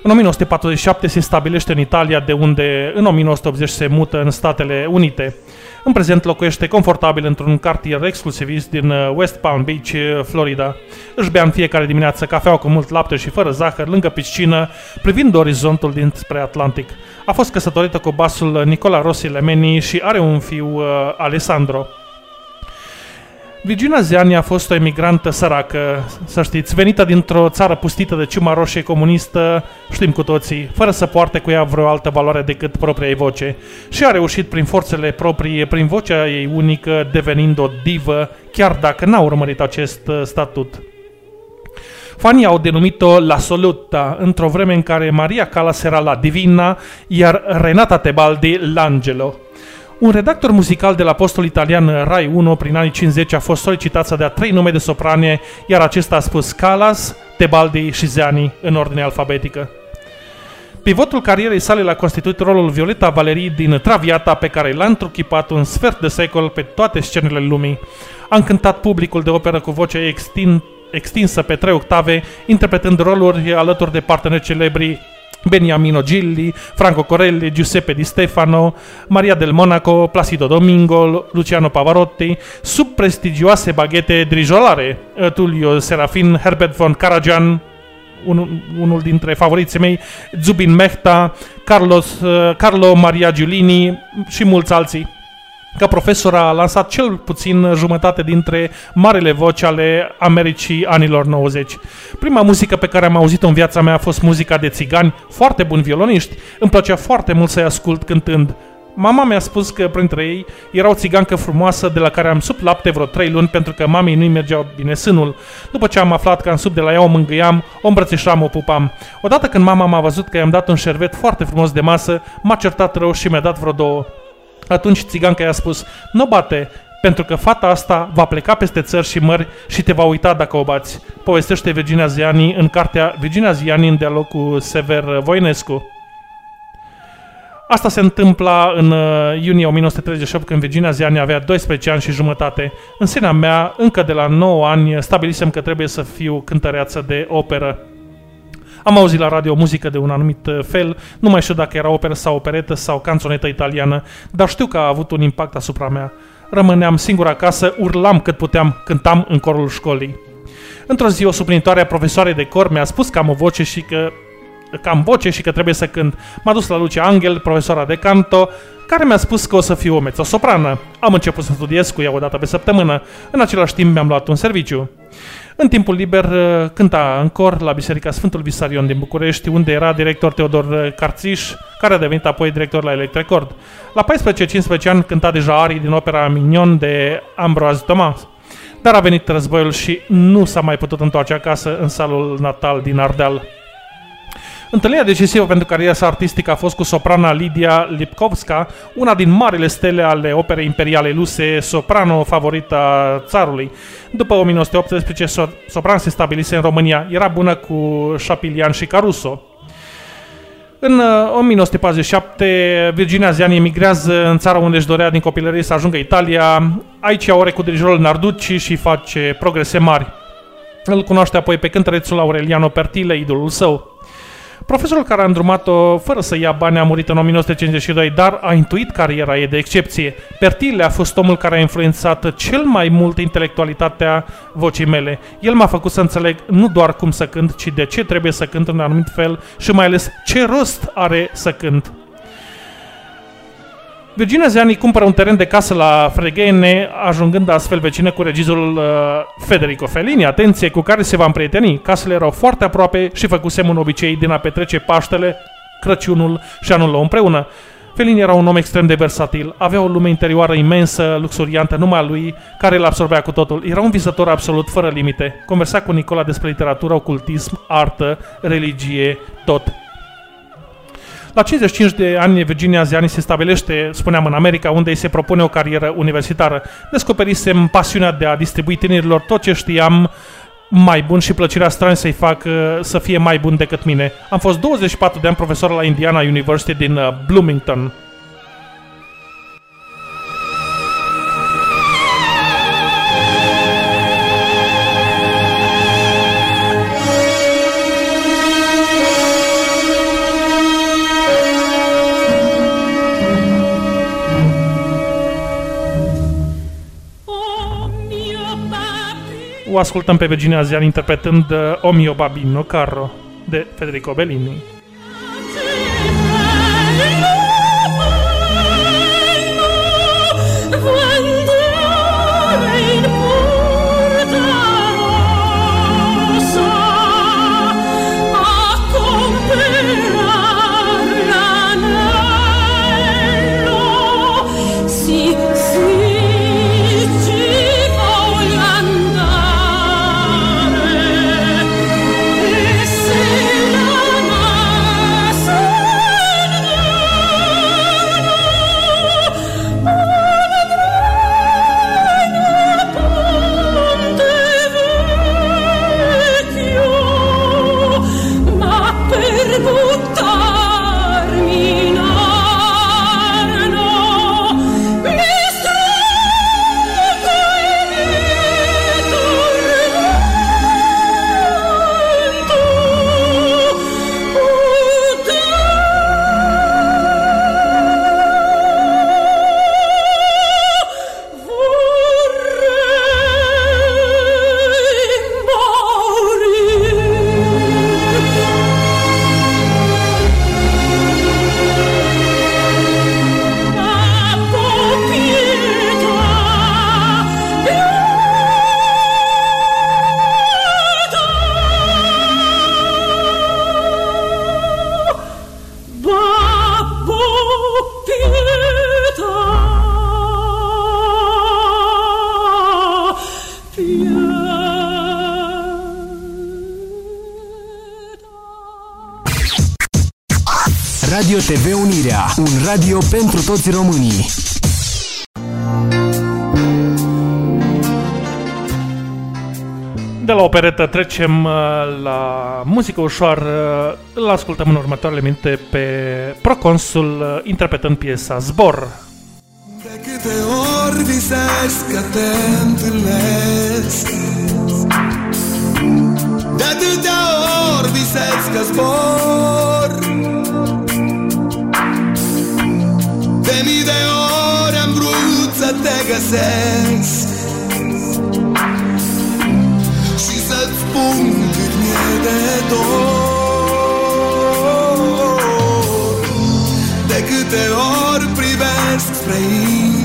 În 1947 se stabilește în Italia, de unde în 1980 se mută în Statele Unite. În prezent locuiește confortabil într-un cartier exclusivist din uh, West Palm Beach, uh, Florida. Își bea în fiecare dimineață cafeaua cu mult lapte și fără zahăr, lângă piscină, privind orizontul dinspre Atlantic. A fost căsătorită cu basul Nicola Rossi Lemeni și are un fiu, uh, Alessandro. Virginia Ziani a fost o emigrantă săracă, să știți, venită dintr-o țară pustită de ciuma roșie comunistă, știm cu toții, fără să poarte cu ea vreo altă valoare decât propria ei voce. Și a reușit prin forțele proprii, prin vocea ei unică, devenind o divă, chiar dacă n-a urmărit acest uh, statut. Fanii au denumit-o La Soluta, într-o vreme în care Maria Callas era la Divina, iar Renata Tebaldi l'Angelo. Un redactor muzical de la postul italian Rai 1 prin anii 50 a fost solicitat să dea trei nume de soprane, iar acesta a spus Callas, Tebaldi și Zeani în ordine alfabetică. Pivotul carierei sale l-a constituit rolul Violeta Valerii din Traviata, pe care l-a întruchipat un sfert de secol pe toate scenele lumii. A încântat publicul de operă cu voce extin, extinsă pe trei octave, interpretând roluri alături de parteneri celebri Beniamino Gilli, Franco Corelli, Giuseppe Di Stefano, Maria del Monaco, Placido Domingo, Luciano Pavarotti, sub prestigioase baghete drijolare, Tullio Serafin, Herbert von Karajan, un, unul dintre favoriții mei, Zubin Mehta, Carlos, uh, Carlo Maria Giulini și mulți alții. Ca profesor a lansat cel puțin jumătate dintre marele voci ale Americii anilor 90. Prima muzică pe care am auzit-o în viața mea a fost muzica de țigani, foarte buni violoniști. Îmi plăcea foarte mult să-i ascult cântând. Mama mi-a spus că printre ei era o țigancă frumoasă de la care am sub lapte vreo trei luni pentru că mamei nu-i mergeau bine sânul. După ce am aflat că am sub de la ea o mângâiam, o îmbrățișam, o pupam. Odată când mama m-a văzut că i-am dat un șervet foarte frumos de masă, m-a certat rău și mi-a dat vreo două. Atunci țiganca i-a spus, nu bate, pentru că fata asta va pleca peste țări și mări și te va uita dacă o bați. Povestește Virginia Ziani în cartea Virginia Ziani în dialog cu Sever Voinescu. Asta se întâmpla în uh, iunie 1938 când Virginia Ziani avea 12 ani și jumătate. În sinea mea, încă de la 9 ani, stabilisem că trebuie să fiu cântăreață de operă. Am auzit la radio muzică de un anumit uh, fel, nu mai știu dacă era operă sau operetă sau canțonetă italiană, dar știu că a avut un impact asupra mea. Rămâneam singur acasă, urlam cât puteam, cântam în corul școlii. Într-o zi, o suplinitoare a profesoarei de cor mi-a spus că am o voce și că că am voce și că trebuie să cânt. M-a dus la Lucia Angel, profesoara de canto, care mi-a spus că o să fiu o mezzo-soprană. Am început să studiez cu ea o dată pe săptămână. În același timp mi-am luat un serviciu. În timpul liber uh, cânta în cor la Biserica Sfântul Visarion din București, unde era director Teodor uh, Carțiș, care a devenit apoi director la Electrecord. La 14-15 ani cânta deja arii din opera Mignon de Ambroise Thomas. Dar a venit războiul și nu s-a mai putut întoarce acasă în salul natal din Ardeal. Întâlnirea decisivă pentru cariera sa artistică a fost cu soprana Lidia Lipkovska, una din marile stele ale operei imperiale luse, soprano favorită țarului. După 1918, sopran se stabilise în România. Era bună cu Șapilian și Caruso. În 1947, uh, Virginia Ziani emigrează în țara unde își dorea din copilărie să ajungă Italia. Aici ore cu dirijorul Narducci și face progrese mari. Îl cunoaște apoi pe cântărețul Aureliano Pertile, idolul său. Profesorul care a îndrumat-o fără să ia bani a murit în 1952, dar a intuit cariera ei de excepție. Pertile a fost omul care a influențat cel mai mult intelectualitatea vocii mele. El m-a făcut să înțeleg nu doar cum să cânt, ci de ce trebuie să cânt în anumit fel și mai ales ce rost are să cânt. Virginia Zeani cumpără un teren de casă la Freghene, ajungând astfel vecină cu regizorul uh, Federico Fellini, atenție, cu care se va împrieteni. Casele erau foarte aproape și făcusem un obicei din a petrece Paștele, Crăciunul și anul nou împreună. Fellini era un om extrem de versatil, avea o lume interioară imensă, luxuriantă, numai a lui, care îl absorbea cu totul. Era un visător absolut, fără limite. Conversa cu Nicola despre literatură, ocultism, artă, religie, tot. La 55 de ani, Virginia Ziani se stabilește, spuneam, în America, unde îi se propune o carieră universitară. Descoperisem pasiunea de a distribui tinerilor tot ce știam mai bun și plăcerea strani să-i fac uh, să fie mai bun decât mine. Am fost 24 de ani profesor la Indiana University din uh, Bloomington. o ascultăm pe Virginia Zian interpretând uh, O mio babino carro de Federico Bellini. radio pentru toți românii. De la operetă trecem uh, la muzică ușoară. Îl ascultăm în următoarele minute pe Proconsul uh, interpretând piesa Zbor. De câte ori visezi că te întâlnesc De atâtea ori visezi că zbor De mii de ori am vrut să te găsesc. Și să-ți spun cât mi-e de dor. De câte ori privesc spre ei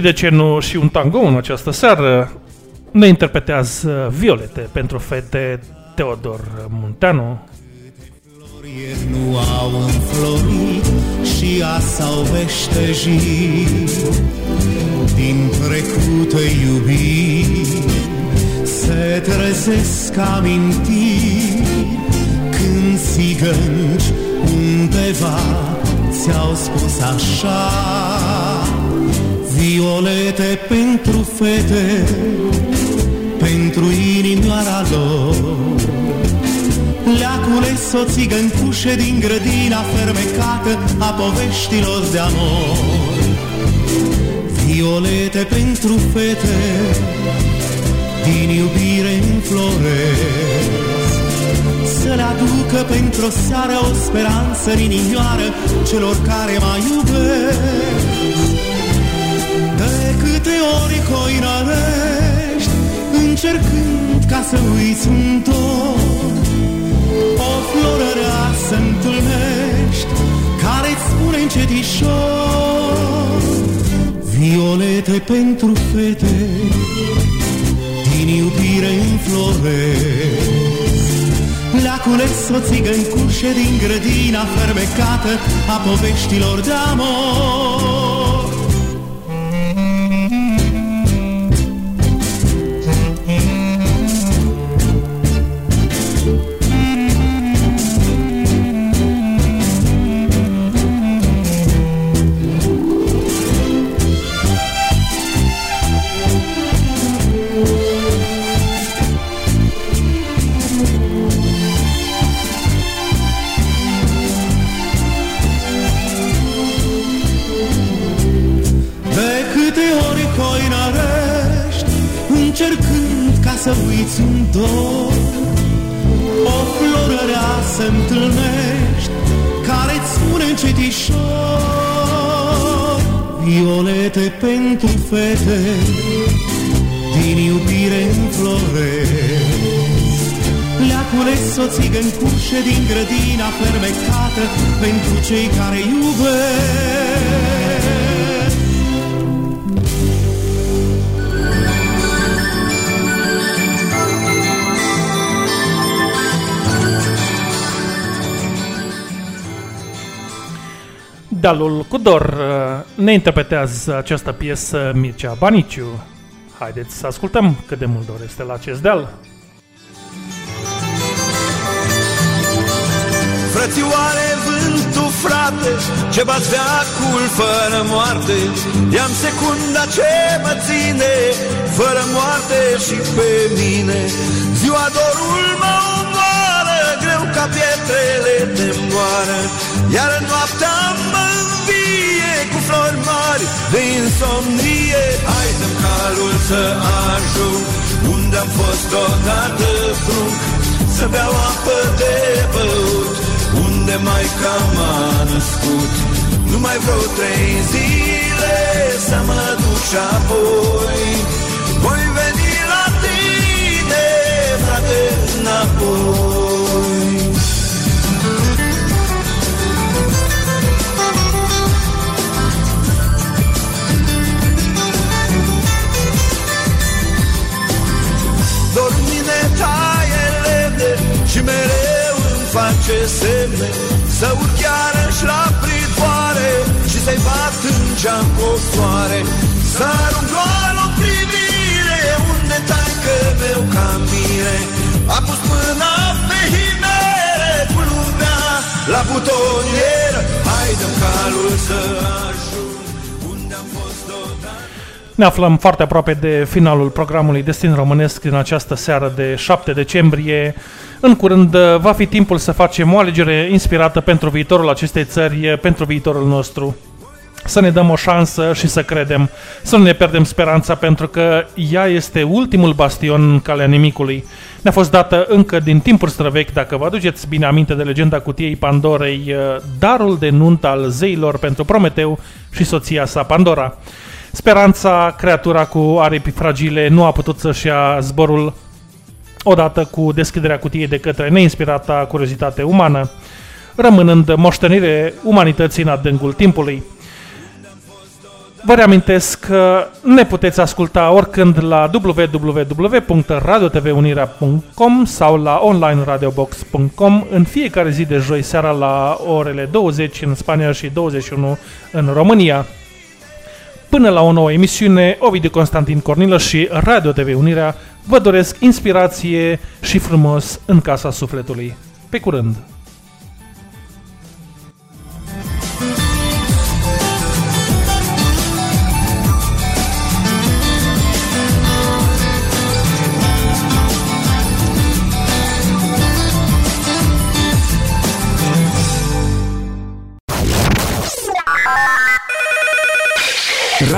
ce nu și un tango în această seară. Ne interpretează Violete pentru fete Teodor Munteanu. nu au înflorit și a s-au veștejit din trecute iubiri se trezesc amintiri când țigănci undeva ți-au spus așa Violete pentru fete, pentru inimioara lor. Leacule soțigă în cușe din grădina fermecată a poveștilor de amor. Violete pentru fete, din iubire înfloresc. Să le aducă pentru o seară o speranță în inimioară celor care mai iubesc. De câte ori coinărești, încercând ca să uiți un tot. O floră rea să întâlnești, care-ți spune încetișor Violete pentru fete, din iubire înfloresc. Leacule soțigă în cușe din grădina fermecată A poveștilor de amor să uiți un dor. O floră rea să întâlnești Care-ți spune încetișor Violete pentru fete Din iubire înfloresc. Leacule soțigă în cușe din grădina fermecată Pentru cei care iubesc Dalul Cudor uh, ne interpretează această piesă Mircea Baniciu. Haideți să ascultăm cât de mult doreste la acest deal. Frățioare, vântul, frate, ce bați veacul fără moarte I-am secunda ce mă ține, fără moarte și pe mine Ziua dorul mă omoară, greu ca pietrele de moară Iar noaptea mă învie cu flori mari de insomnie Hai dăm calul să ajung. Unde am fost odată prunc Să beau apă de băut. Unde mai m-a născut Numai vreo trei zile să mă duc și apoi. Voi veni la tine, frate, înapoi și mereu îmi face semne. Să urc iarăși la privoare și să-i bat în geam cu o soare. Să arunc doar o privire unde taică meu ca mire. A pus mâna pe himere cu lumea. La butonieră Hai dăm calul să ajung Ne aflăm foarte aproape de finalul programului Destin Românesc din această seară de 7 decembrie. În curând uh, va fi timpul să facem o alegere inspirată pentru viitorul acestei țări, uh, pentru viitorul nostru. Să ne dăm o șansă și să credem, să nu ne pierdem speranța pentru că ea este ultimul bastion în calea nimicului. Ne-a fost dată încă din timpuri străvechi, dacă vă aduceți bine aminte de legenda cutiei Pandorei, uh, darul de nuntă al zeilor pentru Prometeu și soția sa Pandora. Speranța, creatura cu aripi fragile, nu a putut să-și ia zborul odată cu deschiderea cutiei de către neinspirata curiozitate umană, rămânând moștenire umanității în adâncul timpului. Vă reamintesc că ne puteți asculta oricând la www.radiotvunirea.com sau la onlineradiobox.com în fiecare zi de joi seara la orele 20 în Spania și 21 în România. Până la o nouă emisiune, Ovidiu Constantin Cornilă și Radio TV Unirea vă doresc inspirație și frumos în casa sufletului. Pe curând!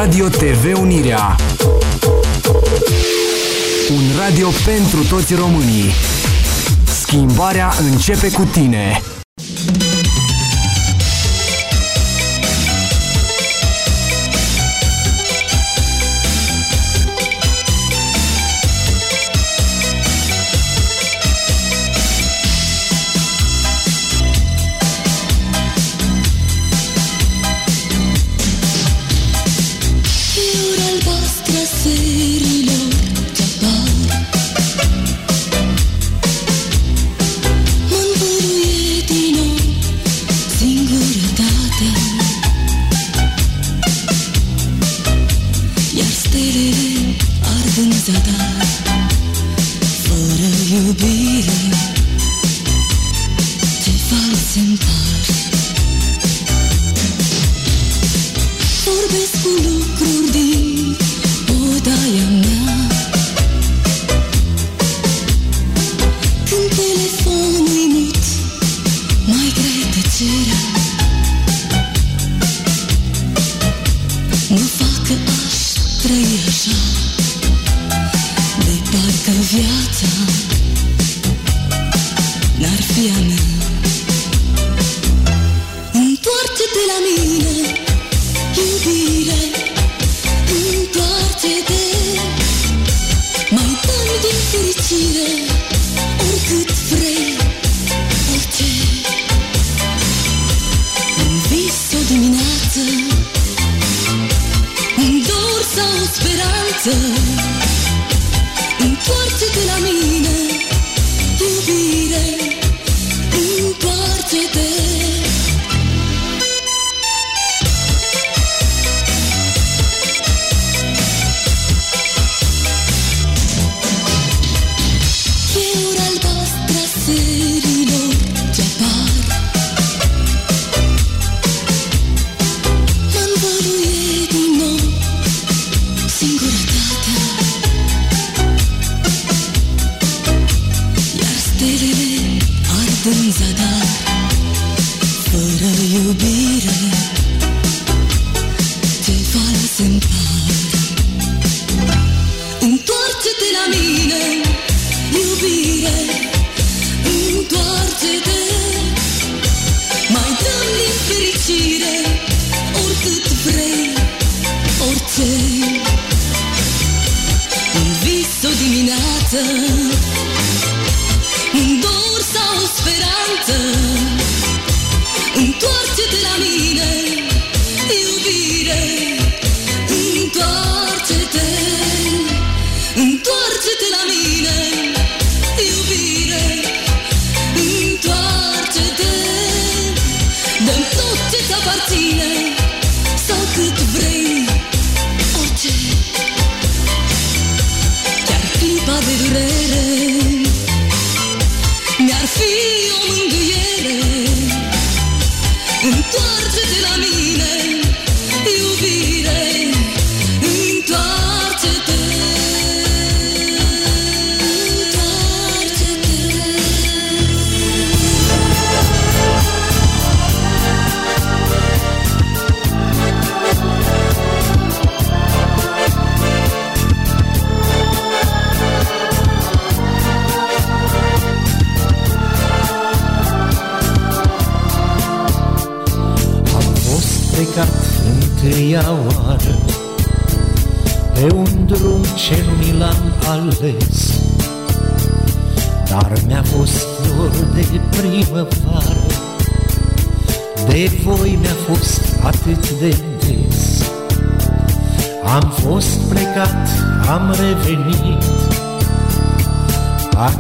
Radio TV Unirea. Un radio pentru toți românii. Schimbarea începe cu tine.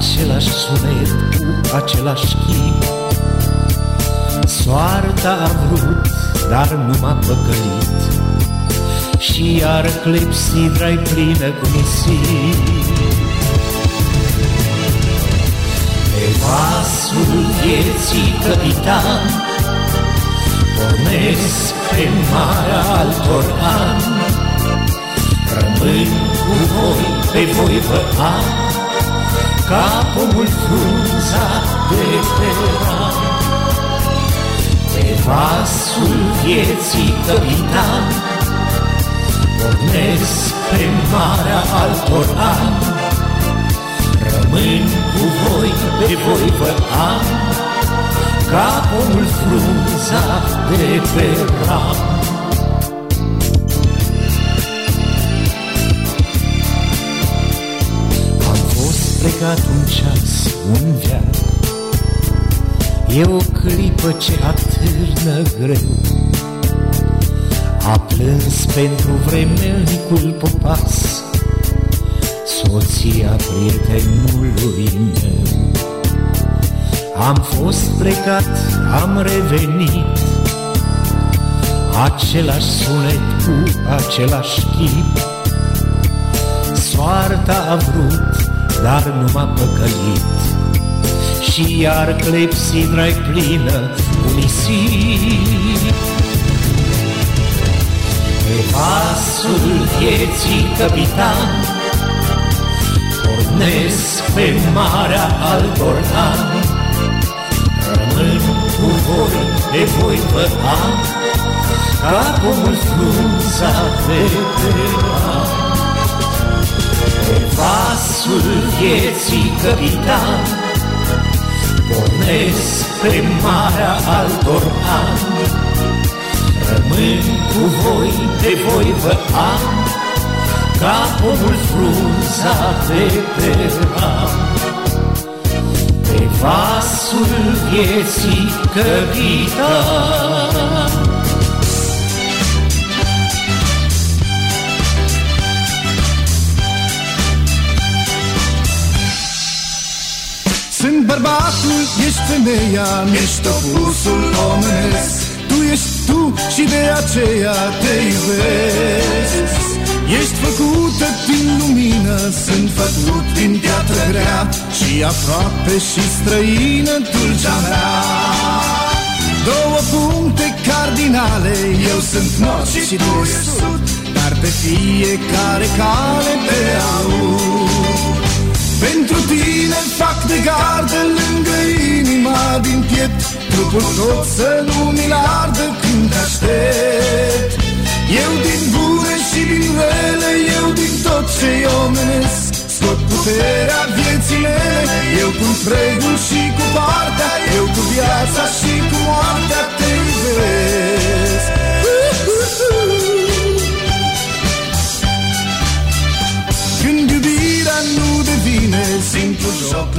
Același sunet cu același chip. Soarta a vrut, dar nu m-a păcălit. Și iar clepsidra-i plină cu nisip Pe vasul vieții capitan Pornesc pe marea altor ani. Rămân cu voi, pe voi vă am Ca pomul frunza de pe ram Pe vasul vieții capitan Pornesc pe marea altor ani. Rămân cu voi, pe voi vă am Ca pomul frunza de pe ram plecat un ceas, un veac E o clipă ce atârnă greu. A plâns pentru vremelnicul popas Soția prietenului meu. Am fost plecat, am revenit Același sunet cu același chip. Soarta a vrut dar nu m-a păcălit. Și iar clepsidra-i plină cu nisip. Pe vasul vieții capitan Pornesc pe marea altor ani Rămân cu voi, de voi vă am Ca pomul frunza de pe ram pe vasul vieții capitan Pornesc pe marea altor ani. Rămân cu voi, de voi vă am Ca pomul frunza de pe ram Pe vasul vieții capitan bărbatul, ești femeia, ești opusul omenesc Tu ești tu și de aceea te iubesc. Ești făcută din lumină, sunt făcut din piatră grea Și aproape și străină dulcea mea. Două puncte cardinale, eu sunt nord și tu sud Dar pe fiecare cale te aud pentru tine fac de gardă lângă inima din piept Trupul tot să nu mi-l ardă când aștept. Eu din bune și din rele, eu din tot ce omenesc. Scot puterea vieții mele, eu cu întregul și cu partea Eu cu viața și cu moartea te iubesc nu devine simplu joc